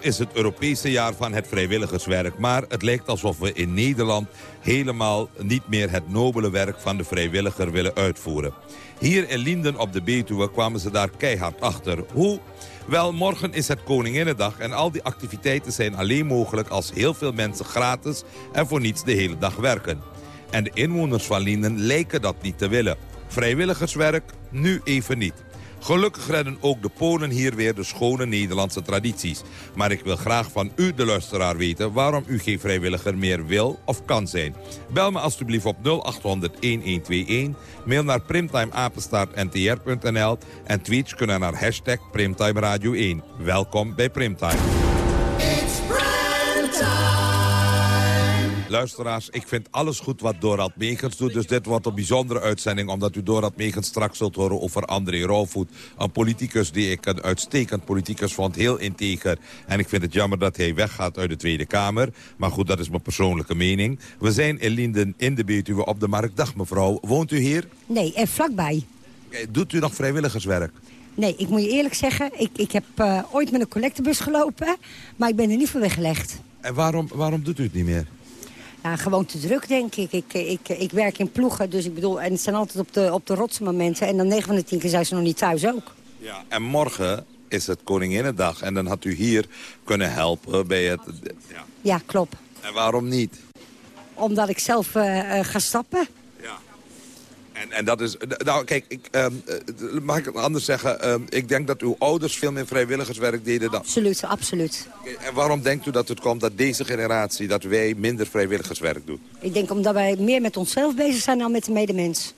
S23: is het Europese jaar van het vrijwilligerswerk. Maar het lijkt alsof we in Nederland helemaal niet meer het nobele werk van de vrijwilliger willen uitvoeren. Hier in Linden op de Betuwe kwamen ze daar keihard achter. Hoe? Wel, morgen is het Koninginnedag en al die activiteiten zijn alleen mogelijk als heel veel mensen gratis en voor niets de hele dag werken. En de inwoners van Linden lijken dat niet te willen. Vrijwilligerswerk nu even niet. Gelukkig redden ook de Polen hier weer de schone Nederlandse tradities. Maar ik wil graag van u, de luisteraar, weten... waarom u geen vrijwilliger meer wil of kan zijn. Bel me alstublieft op 0800-1121. Mail naar primtimeapenstaartntr.nl. En tweets kunnen naar hashtag Primtime Radio 1. Welkom bij Primtime. Luisteraars, ik vind alles goed wat Dorad Megens doet. Dus dit wordt een bijzondere uitzending... omdat u Dorad Megens straks zult horen over André Rauwvoet. Een politicus die ik een uitstekend politicus vond. Heel integer. En ik vind het jammer dat hij weggaat uit de Tweede Kamer. Maar goed, dat is mijn persoonlijke mening. We zijn in Linden in de Betuwe op de Markt. Dag mevrouw, woont u hier?
S24: Nee, er vlakbij.
S23: Doet u nog vrijwilligerswerk?
S24: Nee, ik moet je eerlijk zeggen, ik, ik heb uh, ooit met een collectebus gelopen, maar ik ben er niet voor weggelegd.
S23: En waarom, waarom doet u het niet meer?
S24: Ja, gewoon te druk, denk ik. Ik, ik, ik werk in ploegen, dus ik bedoel... en het zijn altijd op de, op de rotse momenten. En dan 9 van de 10 keer zijn ze nog niet thuis ook.
S23: Ja, en morgen is het Koninginnedag. En dan had u hier kunnen helpen bij het... Ja.
S24: Ja, klopt.
S23: En waarom niet?
S24: Omdat ik zelf eh, eh, ga stappen.
S23: En, en dat is... Nou, kijk, ik, ehm, eh, mag ik het anders zeggen? Ehm, ik denk dat uw ouders veel meer vrijwilligerswerk deden dan...
S24: Absoluut, absoluut.
S23: En waarom denkt u dat het komt dat deze generatie, dat wij minder vrijwilligerswerk doen?
S24: Ik denk omdat wij meer met onszelf bezig zijn dan met de medemens.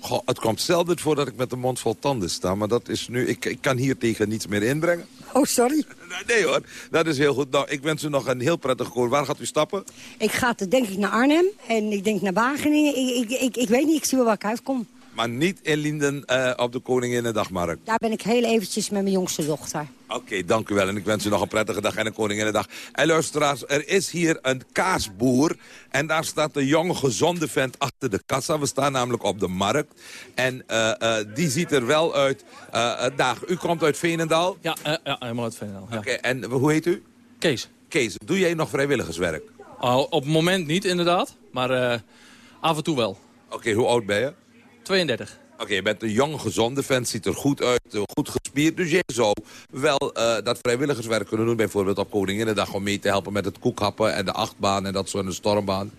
S23: Goh, het komt zelden voor dat ik met de mond vol tanden sta. Maar dat is nu... Ik, ik kan hier tegen niets meer inbrengen.
S24: Oh, sorry.
S23: Nee, hoor, dat is heel goed. Nou, ik wens u nog een heel prettig koor. Waar gaat u stappen?
S24: Ik ga denk ik naar Arnhem en ik denk naar Wageningen. Ik, ik, ik, ik weet niet, ik zie wel waar ik uitkom.
S23: Maar niet in Linden eh, op de Koninginnedagmarkt.
S24: Daar ben ik heel eventjes met mijn jongste dochter.
S23: Oké, dank u wel. En ik wens u nog een prettige dag en een Koninginnedag. En luisteraars, er is hier een kaasboer. En daar staat een jonge, gezonde vent achter de kassa. We staan namelijk op de markt. En eh, eh, die ziet er wel uit. eh dag, u komt uit Veenendaal?
S25: Ja, ja helemaal uit Veenendaal. Ja.
S23: Oké, en hoe heet u?
S25: Kees.
S23: Kees, doe jij nog vrijwilligerswerk?
S25: Oh, op het moment niet, inderdaad. Maar eh, af en toe wel.
S23: Oké, hoe oud ben je?
S25: 32.
S23: Oké, je bent een jong, gezonde vent, ziet er goed uit, eh, goed gespierd. Dus jij zou wel eh, dat vrijwilligerswerk kunnen doen. Bijvoorbeeld op Koninginnedag om mee te helpen met het koekhappen en de achtbaan en dat soort een stormbaan.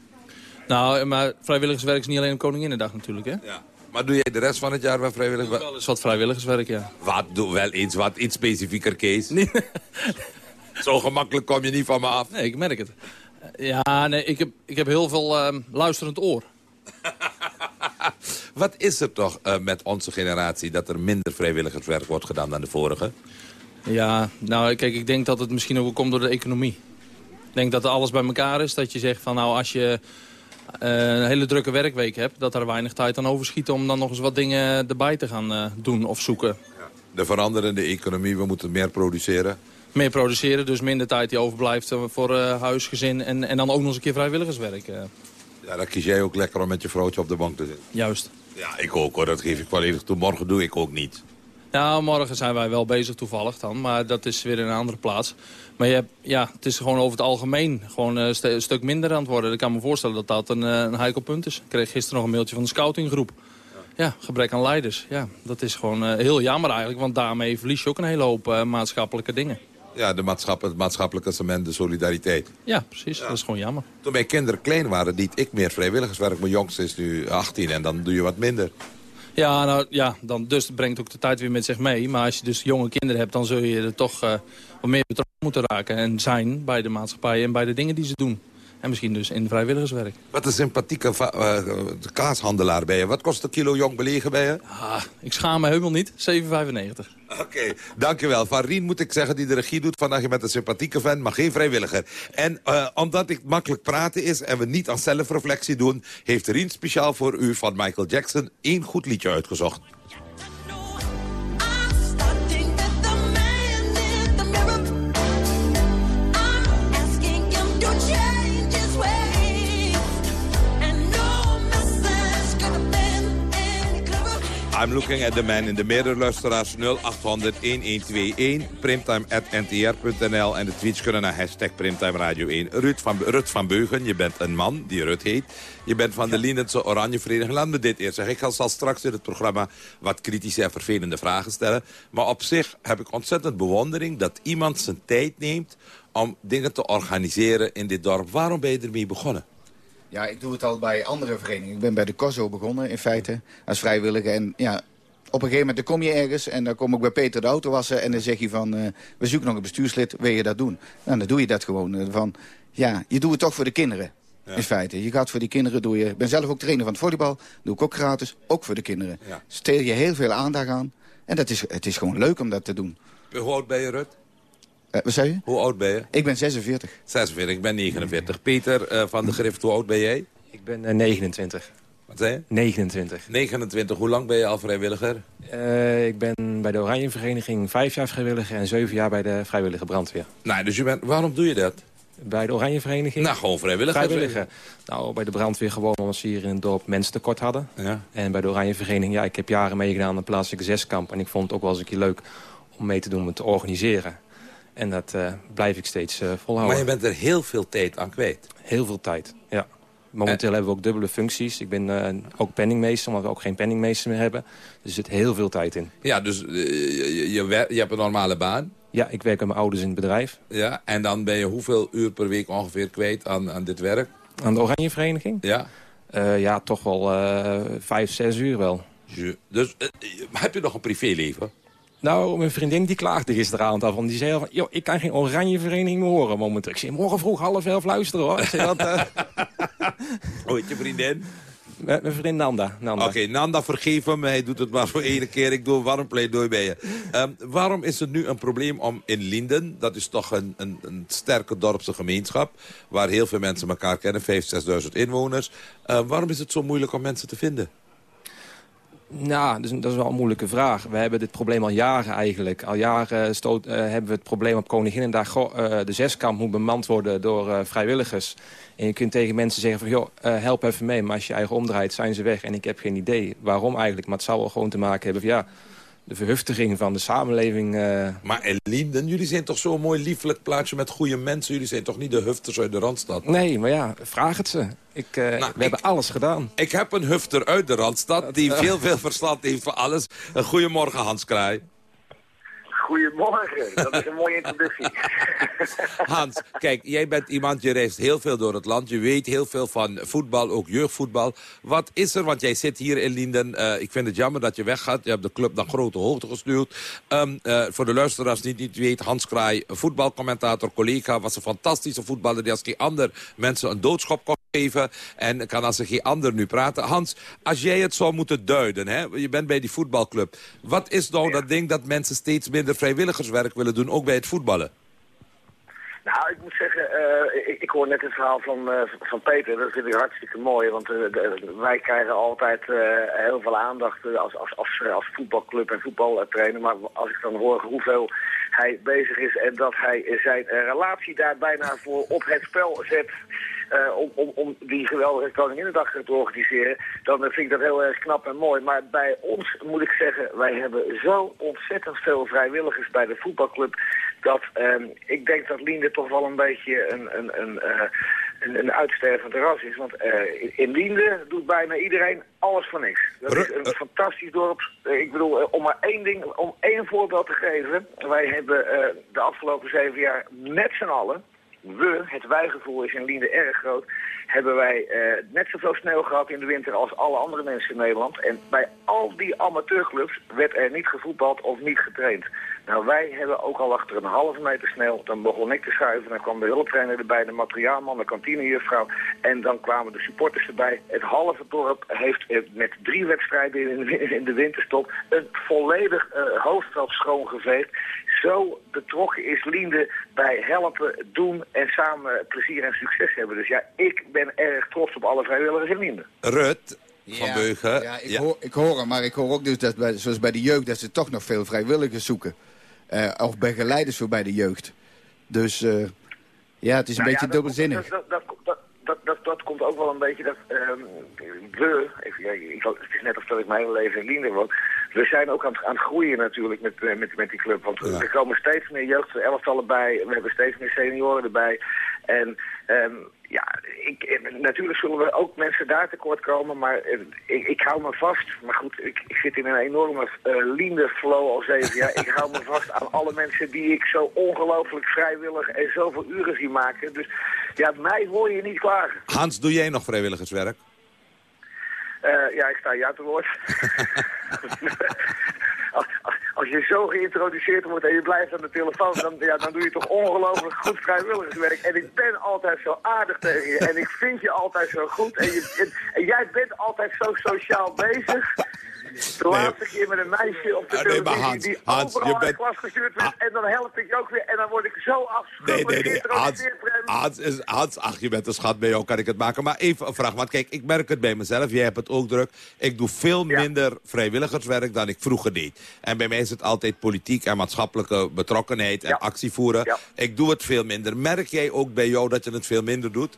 S25: Nou, maar vrijwilligerswerk is niet alleen op Koninginnedag natuurlijk, hè?
S23: Ja. Maar doe jij de rest van het jaar wel vrijwilligerswerk?
S25: Wel eens wat vrijwilligerswerk, ja.
S23: Wat, doe wel iets, wat iets specifieker, Kees. Zo gemakkelijk kom je niet van me af.
S25: Nee, ik merk het. Ja, nee, ik heb, ik heb heel veel ehm, luisterend oor.
S23: Wat is er toch eh, met onze generatie dat er minder vrijwilligerswerk wordt gedaan dan de vorige?
S25: Ja, nou, kijk, ik denk dat het misschien ook wel komt door de economie. Ik denk dat er alles bij elkaar is. Dat je zegt van, nou, als je eh, een hele drukke werkweek hebt... dat er weinig tijd aan overschiet om dan nog eens wat dingen erbij te gaan eh, doen of zoeken.
S23: De veranderende economie, we moeten meer produceren.
S25: Meer produceren, dus minder tijd die overblijft voor eh, huis, gezin... En, en dan ook nog eens een keer vrijwilligerswerk.
S23: Ja, dan kies jij ook lekker om met je vrouwtje op de bank te zitten.
S25: Juist.
S23: Ja, ik ook hoor, dat geef ik wel even toe. Morgen doe ik ook niet.
S25: Nou, morgen zijn wij wel bezig toevallig dan, maar dat is weer in een andere plaats. Maar je hebt, ja, het is gewoon over het algemeen gewoon eh, een stuk minder aan het worden. Ik kan me voorstellen dat dat een, eh, een heikel punt is. Ik kreeg gisteren nog een mailtje van de scoutinggroep. Ja, gebrek aan leiders. Ja, dat is gewoon eh, heel jammer eigenlijk, want daarmee verlies je ook een hele hoop maatschappelijke dingen.
S23: Ja, de maatschappij, het maatschappelijke cement, de solidariteit.
S25: Ja, precies. Dat is gewoon jammer.
S23: Toen mijn kinderen klein waren, deed ik meer vrijwilligerswerk. Mijn jongste is nu 18 en dan doe je wat minder.
S25: Ja, nou ja, dan, dus brengt ook de tijd weer met zich mee. Maar als je dus jonge kinderen hebt, dan zul je er toch eh, wat meer betrokken moeten raken. En zijn bij de maatschappij en bij de dingen die ze doen. En misschien dus in vrijwilligerswerk.
S23: Wat een sympathieke eh, kaashandelaar ben je. Wat kost een kilo jong belegen bij je?
S25: Ah, ik schaam me helemaal niet. 7,95.
S23: Oké, dankjewel. Van Rien moet ik zeggen, die de regie doet vandaag je met een sympathieke vent, maar geen vrijwilliger. En eh, omdat ik makkelijk praten is en we niet aan zelfreflectie doen... heeft Rien speciaal voor u van Michael Jackson één goed liedje uitgezocht. I'm looking at the man in de meerdere luisteraars 0800-1121, primtime.ntr.nl en de tweets kunnen naar hashtag Primtime Radio 1. Ruud van, Rut van Beugen, je bent een man die Rut heet. Je bent van de Liendense Oranje Vereniging. Laat me dit eerst zeggen. Ik zal straks in het programma wat kritische en vervelende vragen stellen. Maar op zich heb ik ontzettend bewondering dat iemand zijn tijd neemt om dingen te organiseren in dit dorp. Waarom ben je ermee begonnen?
S26: Ja, ik doe het al bij andere verenigingen. Ik ben bij de COSO begonnen, in feite, als vrijwilliger. En ja, op een gegeven moment dan kom je ergens en dan kom ik bij Peter de auto wassen... en dan zeg je van, eh, we zoeken nog een bestuurslid, wil je dat doen? Nou, dan doe je dat gewoon. eh, van, ja, je doet het toch voor de kinderen, in feite. Je gaat voor die kinderen, doe je... Ik ben zelf ook trainer van het volleybal, doe ik ook gratis, ook voor de kinderen.
S23: Ja.
S26: Stel je heel veel aandacht aan en dat is, het is gewoon leuk om dat te doen.
S23: Hoe oud ben je, Rut?
S26: Eh, wat zei je?
S23: Hoe oud ben je?
S26: Ik ben 46.
S23: 46, ik ben 49. Peter eh, van de Grift, hoe oud ben jij?
S27: Ik ben eh, 29.
S23: Wat zei je?
S27: 29.
S23: 29, hoe lang ben je al vrijwilliger?
S27: Eh, ik ben bij de Oranje Vereniging vijf jaar vrijwilliger en zeven jaar bij de vrijwillige brandweer.
S23: Nou, dus je bent, waarom doe je dat?
S27: Bij de Oranje Vereniging?
S23: Nou, gewoon vrijwilliger.
S27: Vrijwilliger. Nou, bij de brandweer gewoon omdat ze hier in het dorp mensen tekort hadden.
S23: Ja.
S27: En bij de Oranje Vereniging, ja, ik heb jaren meegedaan aan de plaatselijke zeskamp. En ik vond het ook wel eens een keer leuk om mee te doen met te organiseren. En dat eh, blijf ik steeds uh, volhouden.
S23: Maar je bent er heel veel tijd aan kwijt.
S27: Heel veel tijd, ja. Momenteel hebben we ook dubbele functies. Ik ben uh, ook penningmeester, omdat we ook geen penningmeester meer hebben. Dus er zit heel veel tijd in.
S23: Ja, dus je, je, je hebt een normale baan?
S27: Ja, ik werk met mijn ouders in het bedrijf.
S23: Ja, en dan ben je hoeveel uur per week ongeveer kwijt aan, aan dit werk?
S27: Aan de Oranje Vereniging?
S23: Ja.
S27: ja, toch wel vijf, zes uur wel.
S23: Dus heb je nog een privéleven?
S27: Nou, mijn vriendin die klaagde gisteravond af. Die zei van, joh, ik kan geen oranje vereniging meer horen momenteel. Ik zei, morgen vroeg half elf luisteren hoor. Ik zei, dat, uh...
S23: Hoe heet je vriendin?
S27: Met mijn vriend Nanda. Nanda.
S23: Oké, Nanda, vergeef hem. Hij doet het maar voor één keer. Ik doe een warm pleidooi bij je. Um, waarom is het nu een probleem om in Linden... dat is toch een, een, een sterke dorpse gemeenschap... waar heel veel mensen elkaar kennen, 5.000, 6.000 inwoners. Uh, waarom is het zo moeilijk om mensen te vinden?
S27: Nou, is, dat is wel een moeilijke vraag. We hebben dit probleem al jaren eigenlijk. Al jaren stoot, uh, hebben we het probleem op Koninginnedag... Goh, uh, de zeskamp moet bemand worden door vrijwilligers. En je kunt tegen mensen zeggen van... joh, help even mee, maar als je eigen omdraait zijn ze weg. En ik heb geen idee waarom eigenlijk. Maar het zou wel gewoon te maken hebben van... ja, de verhuftiging van de samenleving. Uh...
S23: Maar Linden, jullie zijn toch zo'n mooi liefelijk plaatsje met goede mensen. Jullie zijn toch niet de hufters uit de Randstad?
S27: Nee, maar ja, vraag het ze. Ik, uh, nou, we ik, hebben alles gedaan.
S23: Ik heb een hufter uit de Randstad die veel, veel verstand heeft van alles. Goedemorgen, Hans Kraai.
S28: Goedemorgen, dat is een mooie introductie.
S23: Hans, kijk, jij bent iemand, je reist heel veel door het land. Je weet heel veel van voetbal, ook jeugdvoetbal. Wat is er, want jij zit hier in Linden. Uh, ik vind het jammer dat je weggaat. Je hebt de club naar grote hoogte gestuurd. Um, uh, voor de luisteraars die niet weet, Hans Kraai, voetbalcommentator, collega... was een fantastische voetballer die als geen ander mensen een doodschop kon geven. En kan als er geen ander nu praten. Hans, als jij het zou moeten duiden, hè? je bent bij die voetbalclub. Wat is nou ja. dat ding dat mensen steeds minder vrijwilligerswerk willen doen, ook bij het voetballen?
S28: Nou, ik moet zeggen, uh, ik, ik, hoor net het verhaal van, uh, van Peter. Dat vind ik hartstikke mooi, want uh, de, wij krijgen altijd heel veel aandacht als, als, als, als voetbalclub en voetbaltrainer. Maar als ik dan hoor hoeveel hij bezig is en dat hij zijn relatie daar bijna voor op het spel zet... Uh, om, om, om die geweldige Koninginnedag te organiseren, dan vind ik dat heel erg knap en mooi. Maar bij ons moet ik zeggen, wij hebben zo ontzettend veel vrijwilligers bij de voetbalclub, dat uh, ik denk dat Liende toch wel een beetje een, een, een, uh, een, een uitstervend ras is. Want in Liende doet bijna iedereen alles voor niks. Dat is een fantastisch dorp. ik bedoel, om maar één ding, om één voorbeeld te geven. Wij hebben de afgelopen zeven jaar met z'n allen we, het wijgevoel is in Liende erg groot, hebben wij uh, net zoveel sneeuw gehad in de winter als alle andere mensen in Nederland. En bij al die amateurclubs werd er niet gevoetbald of niet getraind. Nou, wij hebben ook al achter een halve meter sneeuw, dan begon ik te schuiven, dan kwam de hulptrainer erbij, de materiaalman, de kantinejuffrouw en dan kwamen de supporters erbij. Het halve dorp heeft met drie wedstrijden in de, in de winterstop een volledig uh, hoofdveld schoongeveegd. Zo betrokken is Liende bij helpen, doen en samen plezier en succes hebben. Dus ja, ik ben erg trots op alle vrijwilligers in Liende.
S23: Rut, van
S26: ja,
S23: Beugen.
S26: Ja, ik, Hoor, ik hoor hem, maar ik hoor ook dus dat bij, zoals bij de jeugd... dat ze toch nog veel vrijwilligers zoeken. Uh, of begeleiders voor bij de jeugd. Dus uh, ja, het is een
S28: nou
S26: beetje
S28: ja,
S26: dubbelzinnig.
S28: Dat, dat, dat, dat, dat, dat komt ook wel een beetje dat um, we, even, ja, ik, het is net of dat ik mijn hele leven in Liende woon, we zijn ook aan, aan het groeien natuurlijk met, met, met die club. Want ja. er komen steeds meer jeugdelftallen bij, we hebben steeds meer senioren erbij. En um, ja, ik, natuurlijk zullen we ook mensen daar tekort komen, maar ik, ik hou me vast. Maar goed, ik, ik zit in een enorme uh, lean flow al zeven jaar. ik hou me vast aan alle mensen die ik zo ongelooflijk vrijwillig en zoveel uren zie maken. Dus ja, mij hoor je niet klagen.
S23: Hans, doe jij nog vrijwilligerswerk?
S28: Uh, ja, ik sta ja te woord. als, als, je zo geïntroduceerd wordt en je blijft aan de telefoon, dan, ja, dan doe je toch ongelooflijk goed vrijwilligerswerk. En ik ben altijd zo aardig tegen je en ik vind je altijd zo goed. En, je, en, en jij bent altijd zo sociaal bezig. De laatste keer met een meisje op de
S23: Ah, nee, Hans,
S28: die
S23: Hans,
S28: overal
S23: je bent-
S28: klas gestuurd werd. En dan help ik je ook weer. En dan word ik zo
S23: Nee,
S28: afschuwelijk
S23: nee, nee. Hans, is, Hans, ach, je bent een schat bij jou, kan ik het maken. Maar even een vraag, want kijk, ik merk het bij mezelf. Jij hebt het ook druk. Ik doe veel minder vrijwilligerswerk dan ik vroeger deed. En bij mij is het altijd politiek en maatschappelijke betrokkenheid en actie voeren. Ik doe het veel minder. Merk jij ook bij jou dat je het veel minder doet?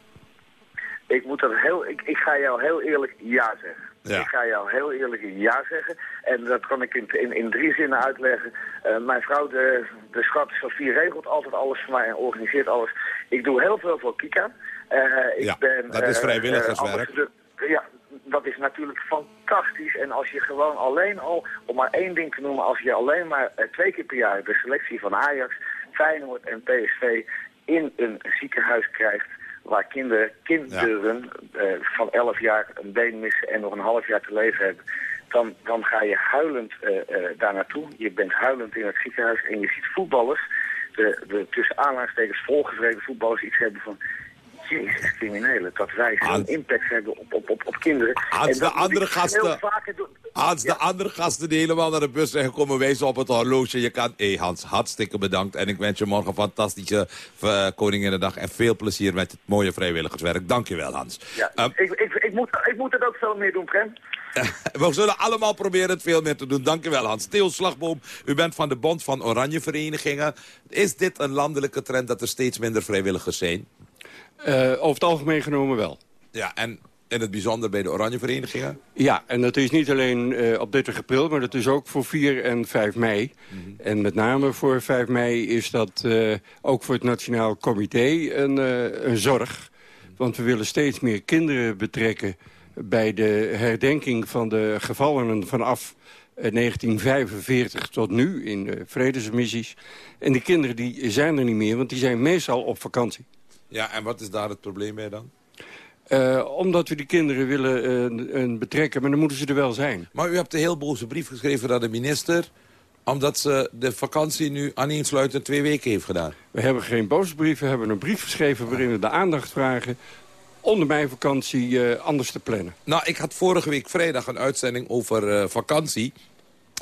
S28: Ik moet dat heel, ik, ik ga jou heel eerlijk ja zeggen.
S23: Ja.
S28: Ik ga jou heel eerlijk ja zeggen. En dat kan ik in, in, in drie zinnen uitleggen. Eh, mijn vrouw, de, de schat Sophie, regelt altijd alles voor mij en organiseert alles. Ik doe heel veel voor Kika. Eh, ik
S23: Ja,
S28: ben,
S23: dat is
S28: eh,
S23: vrijwilligerswerk.
S28: ja, dat is natuurlijk fantastisch. En als je gewoon alleen al, om maar één ding te noemen, als je alleen maar twee keer per jaar de selectie van Ajax, Feyenoord en PSV in een ziekenhuis krijgt waar kinderen, kinderen eh, van 11 jaar een been missen en nog een half jaar te leven hebben, dan, dan ga je huilend eh, daar naartoe. Je bent huilend in het ziekenhuis en je ziet voetballers, de, de tussen aanhalingstekens volgeschreven voetballers, iets hebben van... Jezus, criminelen, dat wij zo'n impact hebben op, op, op, op kinderen.
S23: Hans,
S28: En
S23: de andere gasten-. Hans, de andere gasten die helemaal naar de bus zijn gekomen wijzen op het horloge. Je kan, hey Hans, hartstikke bedankt. En ik wens je morgen een fantastische uh, Koninginnedag. En veel plezier met het mooie vrijwilligerswerk. Dank je wel, Hans.
S28: Ja,
S23: Ehm,
S28: ik, ik, ik, moet, ik moet het ook veel meer doen, Prem.
S23: We zullen allemaal proberen het veel meer te doen. Dank wel, Hans. Theo Slagboom, u bent van de Bond van Oranje Verenigingen. Is dit een landelijke trend dat er steeds minder vrijwilligers zijn?
S29: Eh, over het algemeen genomen wel.
S23: Ja, en in het bijzonder bij de Oranje Verenigingen?
S29: Ja, en dat is niet alleen eh, op 30 april, maar dat is ook voor 4 en 5 mei. En met name voor 5 mei is dat eh, ook voor het Nationaal Comité een, een zorg. Want we willen steeds meer kinderen betrekken bij de herdenking van de gevallenen vanaf eh, 1945 tot nu in de vredesmissies. En die kinderen die zijn er niet meer, want die zijn meestal op vakantie.
S23: Ja, en wat is daar het probleem bij dan?
S29: Eh, omdat we die kinderen willen eh, betrekken, maar dan moeten ze er wel zijn.
S23: Maar u hebt een heel boze brief geschreven aan de minister... omdat ze de vakantie nu aaneensluitend twee weken heeft gedaan.
S29: We hebben geen boze brief, we hebben een brief geschreven... waarin we de aandacht vragen onder mijn vakantie eh, anders te plannen.
S23: Nou, ik had vorige week vrijdag een uitzending over vakantie...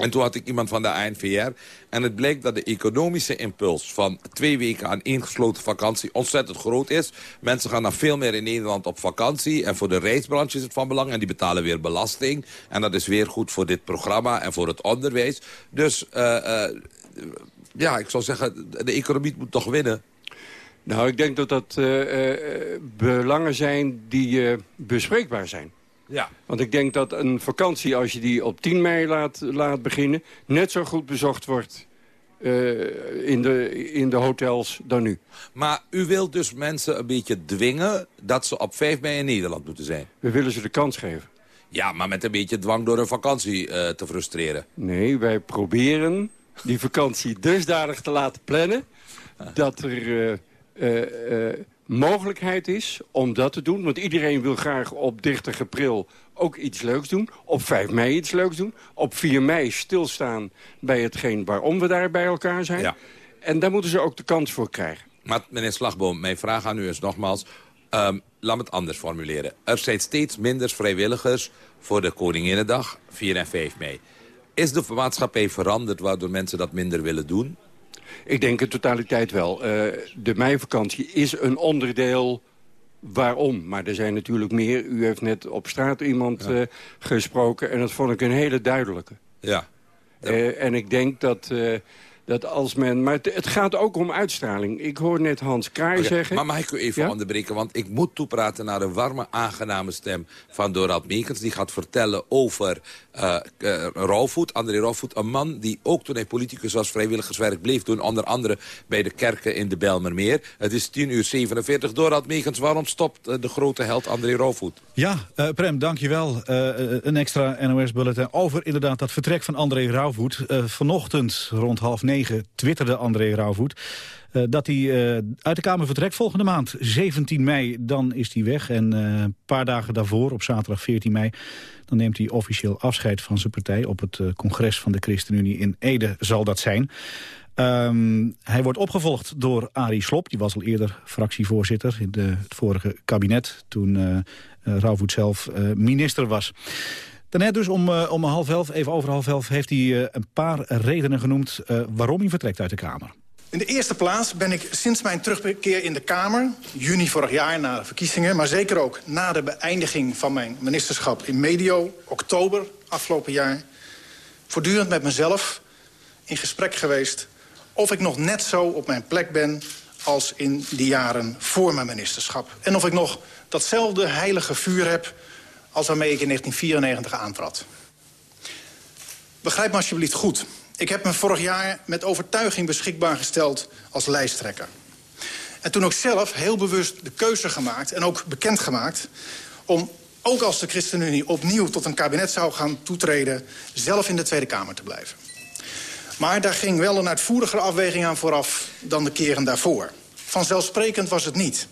S23: En toen had ik iemand van de ANVR. En het bleek dat de economische impuls van twee weken aan ingesloten vakantie ontzettend groot is. Mensen gaan dan veel meer in Nederland op vakantie. En voor de reisbranche is het van belang. En die betalen weer belasting. En dat is weer goed voor dit programma en voor het onderwijs. Dus uh, ja, ik zou zeggen, de economie moet toch winnen.
S29: Nou, ik denk dat dat uh, belangen zijn die bespreekbaar zijn.
S23: Ja.
S29: Want ik denk dat een vakantie, als je die op 10 mei laat, laat beginnen... net zo goed bezocht wordt uh, in, de, in de hotels dan nu.
S23: Maar u wilt dus mensen een beetje dwingen... dat ze op 5 mei in Nederland moeten zijn?
S29: We willen ze de kans geven.
S23: Ja, maar met een beetje dwang door een vakantie uh, te frustreren.
S29: Nee, wij proberen die vakantie dusdanig te laten plannen... dat er... Uh, mogelijkheid is om dat te doen. Want iedereen wil graag op 30 april ook iets leuks doen. Op 5 mei iets leuks doen. Op 4 mei stilstaan bij hetgeen waarom we daar bij elkaar zijn.
S23: Ja.
S29: En daar moeten ze ook de kans voor krijgen.
S23: Maar meneer Slagboom, mijn vraag aan u is nogmaals... Um, laat me het anders formuleren. Er zijn steeds minder vrijwilligers voor de Koninginnedag, 4 en 5 mei. Is de maatschappij veranderd waardoor mensen dat minder willen doen?
S29: Ik denk in totaliteit wel. Uh, de meivakantie is een onderdeel waarom. Maar er zijn natuurlijk meer. U heeft net op straat iemand ja. uh, gesproken en dat vond ik een hele duidelijke.
S23: Ja.
S29: Uh, en ik denk dat, dat als men... Maar het, het, gaat ook om uitstraling. Ik hoor net Hans Kraai
S23: okay,
S29: zeggen...
S23: Maar mag ik u even ja? onderbreken? Want ik moet toepraten naar de warme, aangename stem van Dorald Meekens. Die gaat vertellen over uh, uh, Rauwvoet, André Rauwvoet. Een man die ook toen hij politicus was vrijwilligerswerk bleef doen. Onder andere bij de kerken in de Belmermeer. Het is 10 uur 47. Dorald Meekens, waarom stopt uh, de grote held André Rauwvoet?
S2: Ja, uh, Prem, dankjewel. Uh, een extra NOS-bulletin over inderdaad dat vertrek van André Rauwvoet. Uh, vanochtend rond half negen twitterde André Rauwvoet... Uh, dat hij uh, uit de Kamer vertrekt volgende maand. 17 mei, dan is hij weg. En uh, een paar dagen daarvoor, op zaterdag 14 mei... dan neemt hij officieel afscheid van zijn partij... op het congres van de ChristenUnie in Ede zal dat zijn. Um, hij wordt opgevolgd door Arie Slob. Die was al eerder fractievoorzitter in het vorige kabinet... toen uh, Rauwvoet zelf minister was. Daarnet dus om, uh, om half elf, even over half elf... heeft hij uh, een paar redenen genoemd uh, waarom hij vertrekt uit de Kamer.
S30: In de eerste plaats ben ik sinds mijn terugkeer in de Kamer... juni vorig jaar na de verkiezingen... maar zeker ook na de beëindiging van mijn ministerschap in medio... oktober afgelopen jaar... voortdurend met mezelf in gesprek geweest... of ik nog net zo op mijn plek ben als in die jaren voor mijn ministerschap. En of ik nog datzelfde heilige vuur heb als waarmee ik in 1994 aantrad. Begrijp me alsjeblieft goed. Ik heb me vorig jaar met overtuiging beschikbaar gesteld als lijsttrekker. En toen ook zelf heel bewust de keuze gemaakt en ook bekendgemaakt... om, ook als de ChristenUnie opnieuw tot een kabinet zou gaan toetreden... zelf in de Tweede Kamer te blijven. Maar daar ging wel een uitvoeriger afweging aan vooraf dan de keren daarvoor. Vanzelfsprekend was het niet.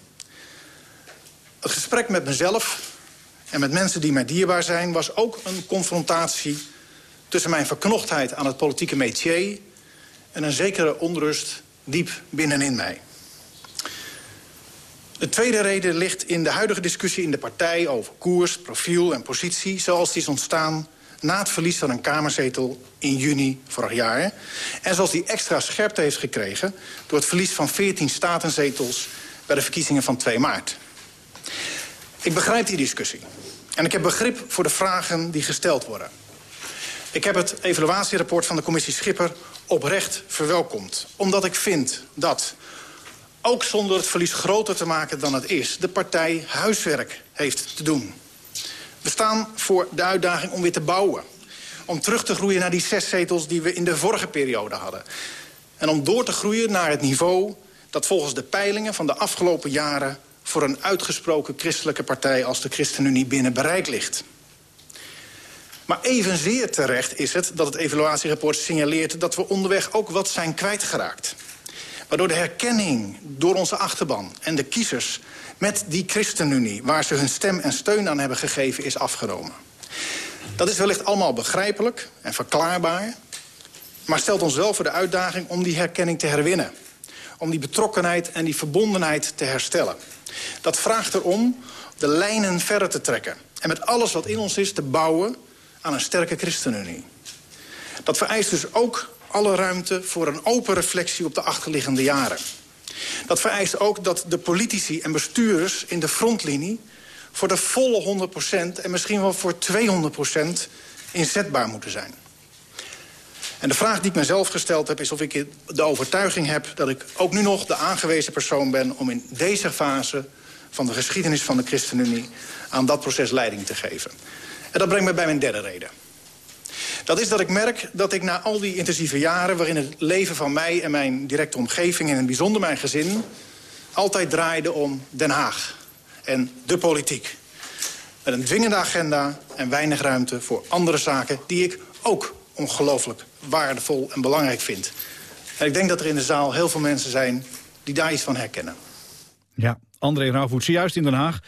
S30: Het gesprek met mezelf en met mensen die mij dierbaar zijn... was ook een confrontatie tussen mijn verknochtheid aan het politieke métier... en een zekere onrust diep binnenin mij. De tweede reden ligt in de huidige discussie in de partij... over koers, profiel en positie, zoals die is ontstaan... na het verlies van een Kamerzetel in juni vorig jaar. En zoals die extra scherpte heeft gekregen... door het verlies van 14 statenzetels bij de verkiezingen van 2 maart. Ik begrijp die discussie. En ik heb begrip voor de vragen die gesteld worden. Ik heb het evaluatierapport van de commissie Schipper oprecht verwelkomd. Omdat ik vind dat, ook zonder het verlies groter te maken dan het is... de partij huiswerk heeft te doen. We staan voor de uitdaging om weer te bouwen. Om terug te groeien naar die zes zetels die we in de vorige periode hadden. En om door te groeien naar het niveau dat volgens de peilingen van de afgelopen jaren... voor een uitgesproken christelijke partij als de ChristenUnie binnen bereik ligt. Maar evenzeer terecht is het dat het evaluatierapport signaleert... dat we onderweg ook wat zijn kwijtgeraakt. Waardoor de herkenning door onze achterban en de kiezers... met die ChristenUnie, waar ze hun stem en steun aan hebben gegeven, is afgenomen. Dat is wellicht allemaal begrijpelijk en verklaarbaar... maar stelt ons wel voor de uitdaging om die herkenning te herwinnen. Om die betrokkenheid en die verbondenheid te herstellen. Dat vraagt erom de lijnen verder te trekken. En met alles wat in ons is te bouwen aan een sterke ChristenUnie. Dat vereist dus ook alle ruimte voor een open reflectie op de achterliggende jaren. Dat vereist ook dat de politici en bestuurders in de frontlinie... voor de volle 100% en misschien wel voor 200% inzetbaar moeten zijn. En de vraag die ik mezelf gesteld heb is of ik de overtuiging heb... dat ik ook nu nog de aangewezen persoon ben om in deze fase van de geschiedenis van de ChristenUnie... aan dat proces leiding te geven. En dat brengt me bij mijn derde reden. Dat is dat ik merk dat ik na al die intensieve jaren... waarin het leven van mij en mijn directe omgeving... en in het bijzonder mijn gezin... altijd draaide om Den Haag en de politiek. Met een dwingende agenda en weinig ruimte voor andere zaken... die ik ook ongelooflijk waardevol en belangrijk vind. En ik denk dat er in de zaal heel veel mensen zijn die daar iets van herkennen.
S2: Ja, André Rauwvoet, juist in Den Haag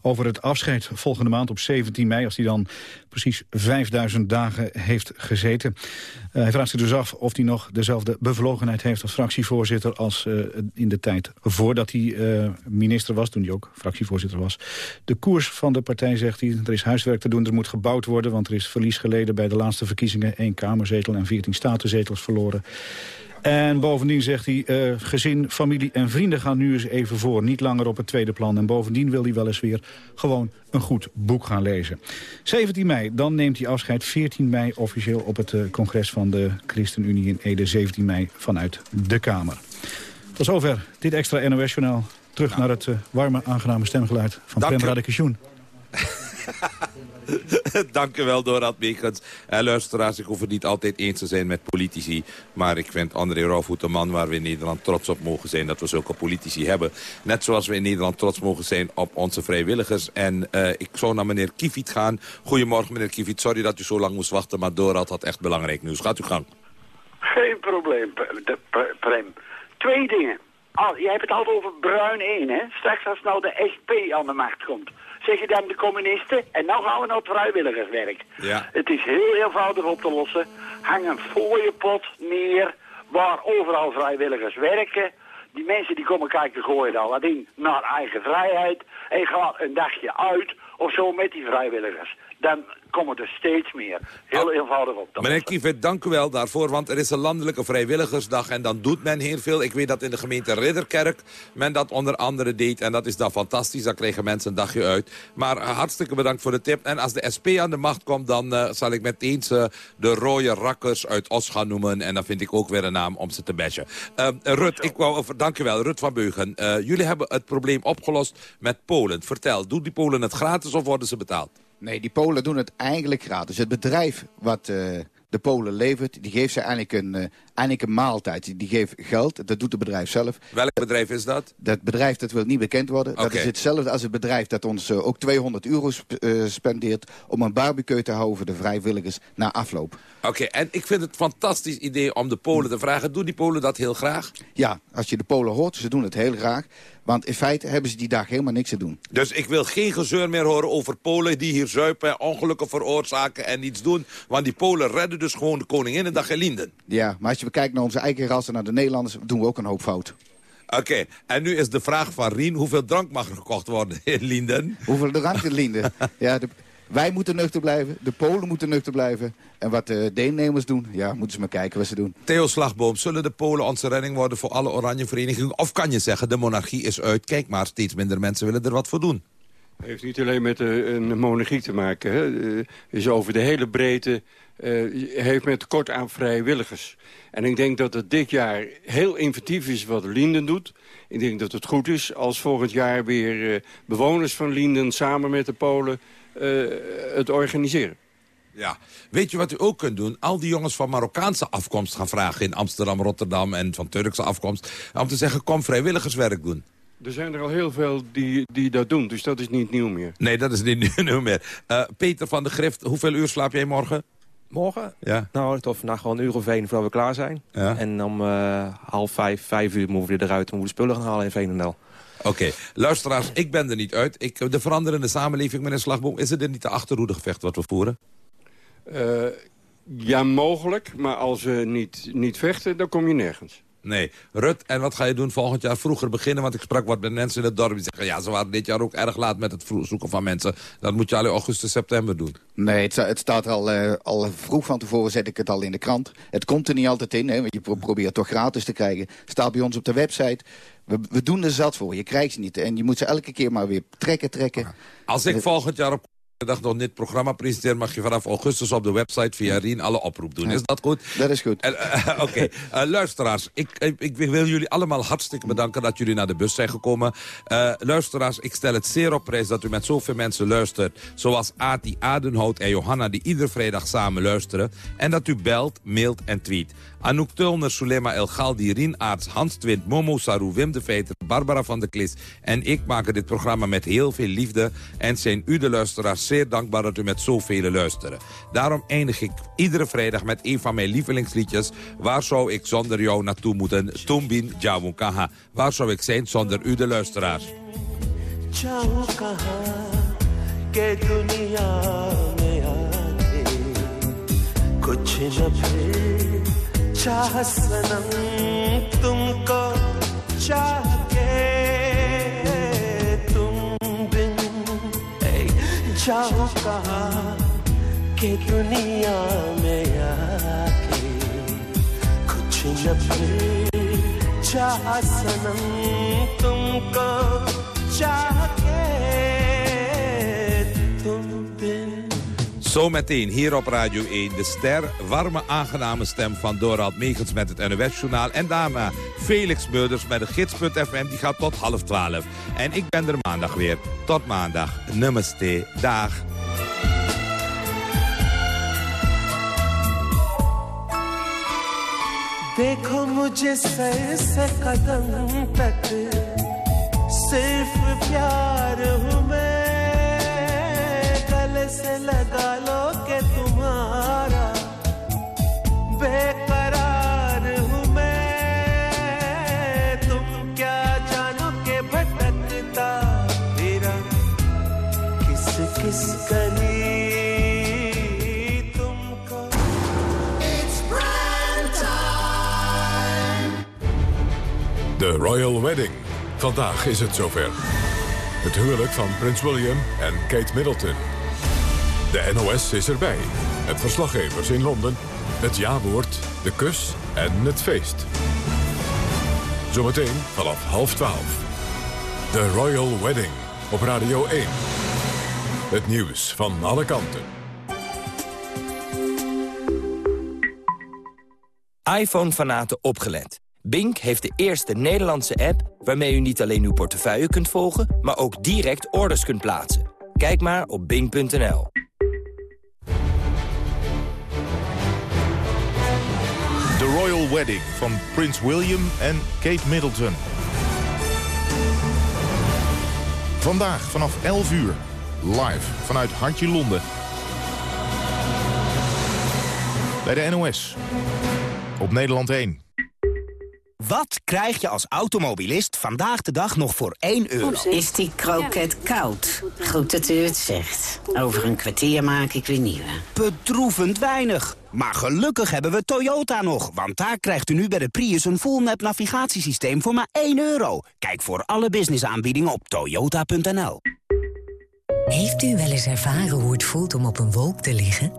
S2: over het afscheid volgende maand op 17 mei... als hij dan precies 5000 dagen heeft gezeten. Uh, hij vraagt zich dus af of hij nog dezelfde bevlogenheid heeft als fractievoorzitter... als uh, in de tijd voordat hij uh, minister was, toen hij ook fractievoorzitter was. De koers van de partij, zegt hij, er is huiswerk te doen, er moet gebouwd worden... want er is verlies geleden bij de laatste verkiezingen... één kamerzetel en 14 statenzetels verloren. En bovendien zegt hij, uh, gezin, familie en vrienden gaan nu eens even voor. Niet langer op het tweede plan. En bovendien wil hij wel eens weer gewoon een goed boek gaan lezen. 17 mei, dan neemt hij afscheid. 14 mei officieel op het uh, congres van de ChristenUnie in Ede. 17 mei vanuit de Kamer. Tot zover dit extra NOS-journaal. Terug naar het uh, warme, aangename stemgeluid van Prem Radekation.
S23: Dank u wel, Dorad Meegens. En luisteraars, ik hoef het niet altijd eens te zijn met politici. Maar ik vind André Rauwvoet een man waar we in Nederland trots op mogen zijn... dat we zulke politici hebben. Net zoals we in Nederland trots mogen zijn op onze vrijwilligers. En uh, ik zou naar meneer Kiviet gaan. Goedemorgen, meneer Kiviet. Sorry dat u zo lang moest wachten, maar Dorad had echt belangrijk nieuws. Gaat u gang.
S31: Geen probleem, Prem. Twee dingen. Al, jij hebt het altijd over bruin 1, hè? Straks als nou de SP aan de macht komt zeg je dan de communisten. En nou gaan we naar het vrijwilligerswerk. Ja. Het is heel eenvoudig op te lossen. Hang een fooiepot neer waar overal vrijwilligers werken. Die mensen die komen kijken gooien al wat in naar eigen vrijheid. En gaan een dagje uit of zo met die vrijwilligers. Dan komen er steeds meer. Heel oh. eenvoudig op.
S23: Dat Meneer Kievit, dank u wel daarvoor, want er is een landelijke vrijwilligersdag en dan doet men heel veel. Ik weet dat in de gemeente Ridderkerk men dat onder andere deed en dat is dan fantastisch. Dan kregen mensen een dagje uit. Maar uh, hartstikke bedankt voor de tip. En als de SP aan de macht komt, dan uh, zal ik meteen uh, de rode rakkers uit Os gaan noemen. En dan vind ik ook weer een naam om ze te bashen. Rut, ik wou, dank u wel, Rut van Beugen. jullie hebben het probleem opgelost met Polen. Vertel, doen die Polen het gratis of worden ze betaald?
S26: Nee, die Polen doen het eigenlijk gratis. Het bedrijf wat uh, de Polen levert, die geeft ze eigenlijk een, uh, eigenlijk een maaltijd. Die geeft geld, dat doet het bedrijf zelf.
S23: Welk bedrijf is dat?
S26: Dat bedrijf dat wil niet bekend worden.
S23: Okay.
S26: Dat is hetzelfde als het bedrijf dat ons uh, ook 200 euro sp spendeert... om een barbecue te houden voor de vrijwilligers na afloop.
S23: Oké, okay, en ik vind het een fantastisch idee om de Polen te vragen. Doen die Polen dat heel graag?
S26: Ja, als je de Polen hoort, ze doen het heel graag. Want in feite hebben ze die dag helemaal niks te doen.
S23: Dus ik wil geen gezeur meer horen over Polen die hier zuipen... ongelukken veroorzaken en niets doen. Want die Polen redden dus gewoon de Koninginnedag in Linden.
S26: Ja, maar als je kijkt naar onze eigen rassen, naar de Nederlanders... doen we ook een hoop fout.
S23: Oké, okay, en nu is de vraag van Rien... hoeveel drank mag er gekocht worden in Linden?
S26: Hoeveel drank in Linden? ja, de, wij moeten nuchter blijven, de Polen moeten nuchter blijven. En wat de Deennemers doen, ja, moeten ze maar kijken wat ze doen.
S23: Theo Slagboom, zullen de Polen onze redding worden voor alle oranje verenigingen? Of kan je zeggen, de monarchie is uit, kijk maar, steeds minder mensen willen er wat voor doen?
S29: Het heeft niet alleen met een monarchie te maken. Het is over de hele breedte uh, heeft met tekort aan vrijwilligers. En ik denk dat het dit jaar heel inventief is wat Linden doet. Ik denk dat het goed is als volgend jaar weer uh, bewoners van Linden... samen met de Polen het organiseren.
S23: Ja. Weet je wat u ook kunt doen? Al die jongens van Marokkaanse afkomst gaan vragen in Amsterdam, Rotterdam... en van Turkse afkomst, om te zeggen, kom vrijwilligerswerk doen.
S29: Er zijn er al heel veel die, die dat doen, dus dat is niet nieuw meer.
S23: Nee, dat is niet nieuw meer. Uh, Peter van de Grift, hoeveel uur slaap jij morgen?
S27: Morgen?
S23: Ja.
S27: Nou, tot vandaag gewoon een uur of één voordat we klaar zijn.
S23: Ja.
S27: En om uh, half vijf, vijf uur moeten we eruit om de spullen gaan halen in Veenendaal.
S23: Oké, luisteraars, ik ben er niet uit. Ik, de veranderende samenleving, meneer Slagboom, is het er niet de achterhoedegevecht wat we voeren?
S29: Uh, ja, mogelijk. Maar als we niet, niet vechten, dan kom je nergens.
S23: Nee. Rut, en wat ga je doen volgend jaar vroeger beginnen? Want ik sprak wat met mensen in het dorp die zeggen... ja, ze waren dit jaar ook erg laat met het zoeken van mensen. Dat moet je al in augustus, september doen.
S26: Nee, het, het staat al, uh, al vroeg van tevoren, zet ik het al in de krant. Het komt er niet altijd in, hè, want je pro probeert toch gratis te krijgen. staat bij ons op de website. We, we doen er zat voor, je krijgt ze niet. En je moet ze elke keer maar weer trekken, trekken.
S23: Als ik volgend jaar op de dag nog dit programma presenteren... mag je vanaf augustus op de website via Rien alle oproep doen. Is dat goed?
S26: Dat is goed.
S23: Uh, uh, Oké, okay. uh, luisteraars. Ik, ik, wil jullie allemaal hartstikke bedanken dat jullie naar de bus zijn gekomen. luisteraars, ik stel het zeer op prijs dat u met zoveel mensen luistert. Zoals Ati Adenhout en Johanna die iedere vrijdag samen luisteren. En dat u belt, mailt en tweet. Anouk Tulner, Sulema El Galdi, Rien Aarts, Hans Twint, Momo Saru, Wim de Veter, Barbara van der Klis en ik maken dit programma met heel veel liefde. En zijn u de luisteraars zeer dankbaar dat u met zoveel luisteren. Daarom eindig ik iedere vrijdag met een van mijn lievelingsliedjes. Waar zou ik zonder jou naartoe moeten? Tumbin Jawunkaha. Waar zou ik zijn zonder u de luisteraars?
S32: चाह सनम तुमको चाह के तुम बिन जाओ कहा के दुनिया में आके कुछ न चाह सनम तुमको चाह
S23: Zometeen hier op Radio 1 de ster, warme aangename stem van Dorald Megens met het NOS-journaal. En daarna Felix Meurders met de gids.fm, die gaat tot half twaalf. En ik ben er maandag weer. Tot maandag. Namaste. Dag.
S32: देखो मुझे सर से कदम तक सिर्फ प्यार हूँ मैं गले से लगा लो के तुम्हारा बेकरार हूँ मैं तुम क्या जानो के भटकता तेरा किस किस गली तुमको
S1: De Royal Wedding. Vandaag is het zover. Het huwelijk van prins William en Kate Middleton. De NOS is erbij. Met verslaggevers in Londen, het jawoord, de kus en het feest. Zometeen vanaf half twaalf. De Royal Wedding op Radio 1. Het nieuws van alle kanten.
S33: iPhone-fanaten opgelet. Bink heeft de eerste Nederlandse app waarmee u niet alleen uw portefeuille kunt volgen... maar ook direct orders kunt plaatsen. Kijk maar op bing.nl.
S34: The Royal Wedding van Prins William en Kate Middleton. Vandaag vanaf 11 uur. Live vanuit Hartje Londen. Bij de NOS. Op Nederland 1.
S35: Wat krijg je als automobilist vandaag de dag nog voor 1 euro?
S36: Is die kroket koud? Goed dat u het zegt. Over een kwartier maak ik weer nieuwe.
S35: Bedroevend weinig. Maar gelukkig hebben we Toyota nog. Want daar krijgt u nu bij de Prius een full-map navigatiesysteem voor maar 1 euro. Kijk voor alle businessaanbiedingen op toyota.nl.
S37: Heeft u wel eens ervaren hoe het voelt om op een wolk te liggen?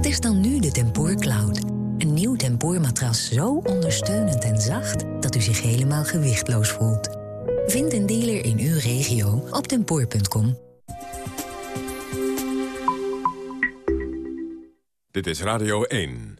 S37: Test dan nu de Tempoor Cloud. Een nieuw tempoormatras zo ondersteunend en zacht... dat u zich helemaal gewichtloos voelt. Vind een dealer in uw regio op tempoor.com.
S1: Dit is Radio 1.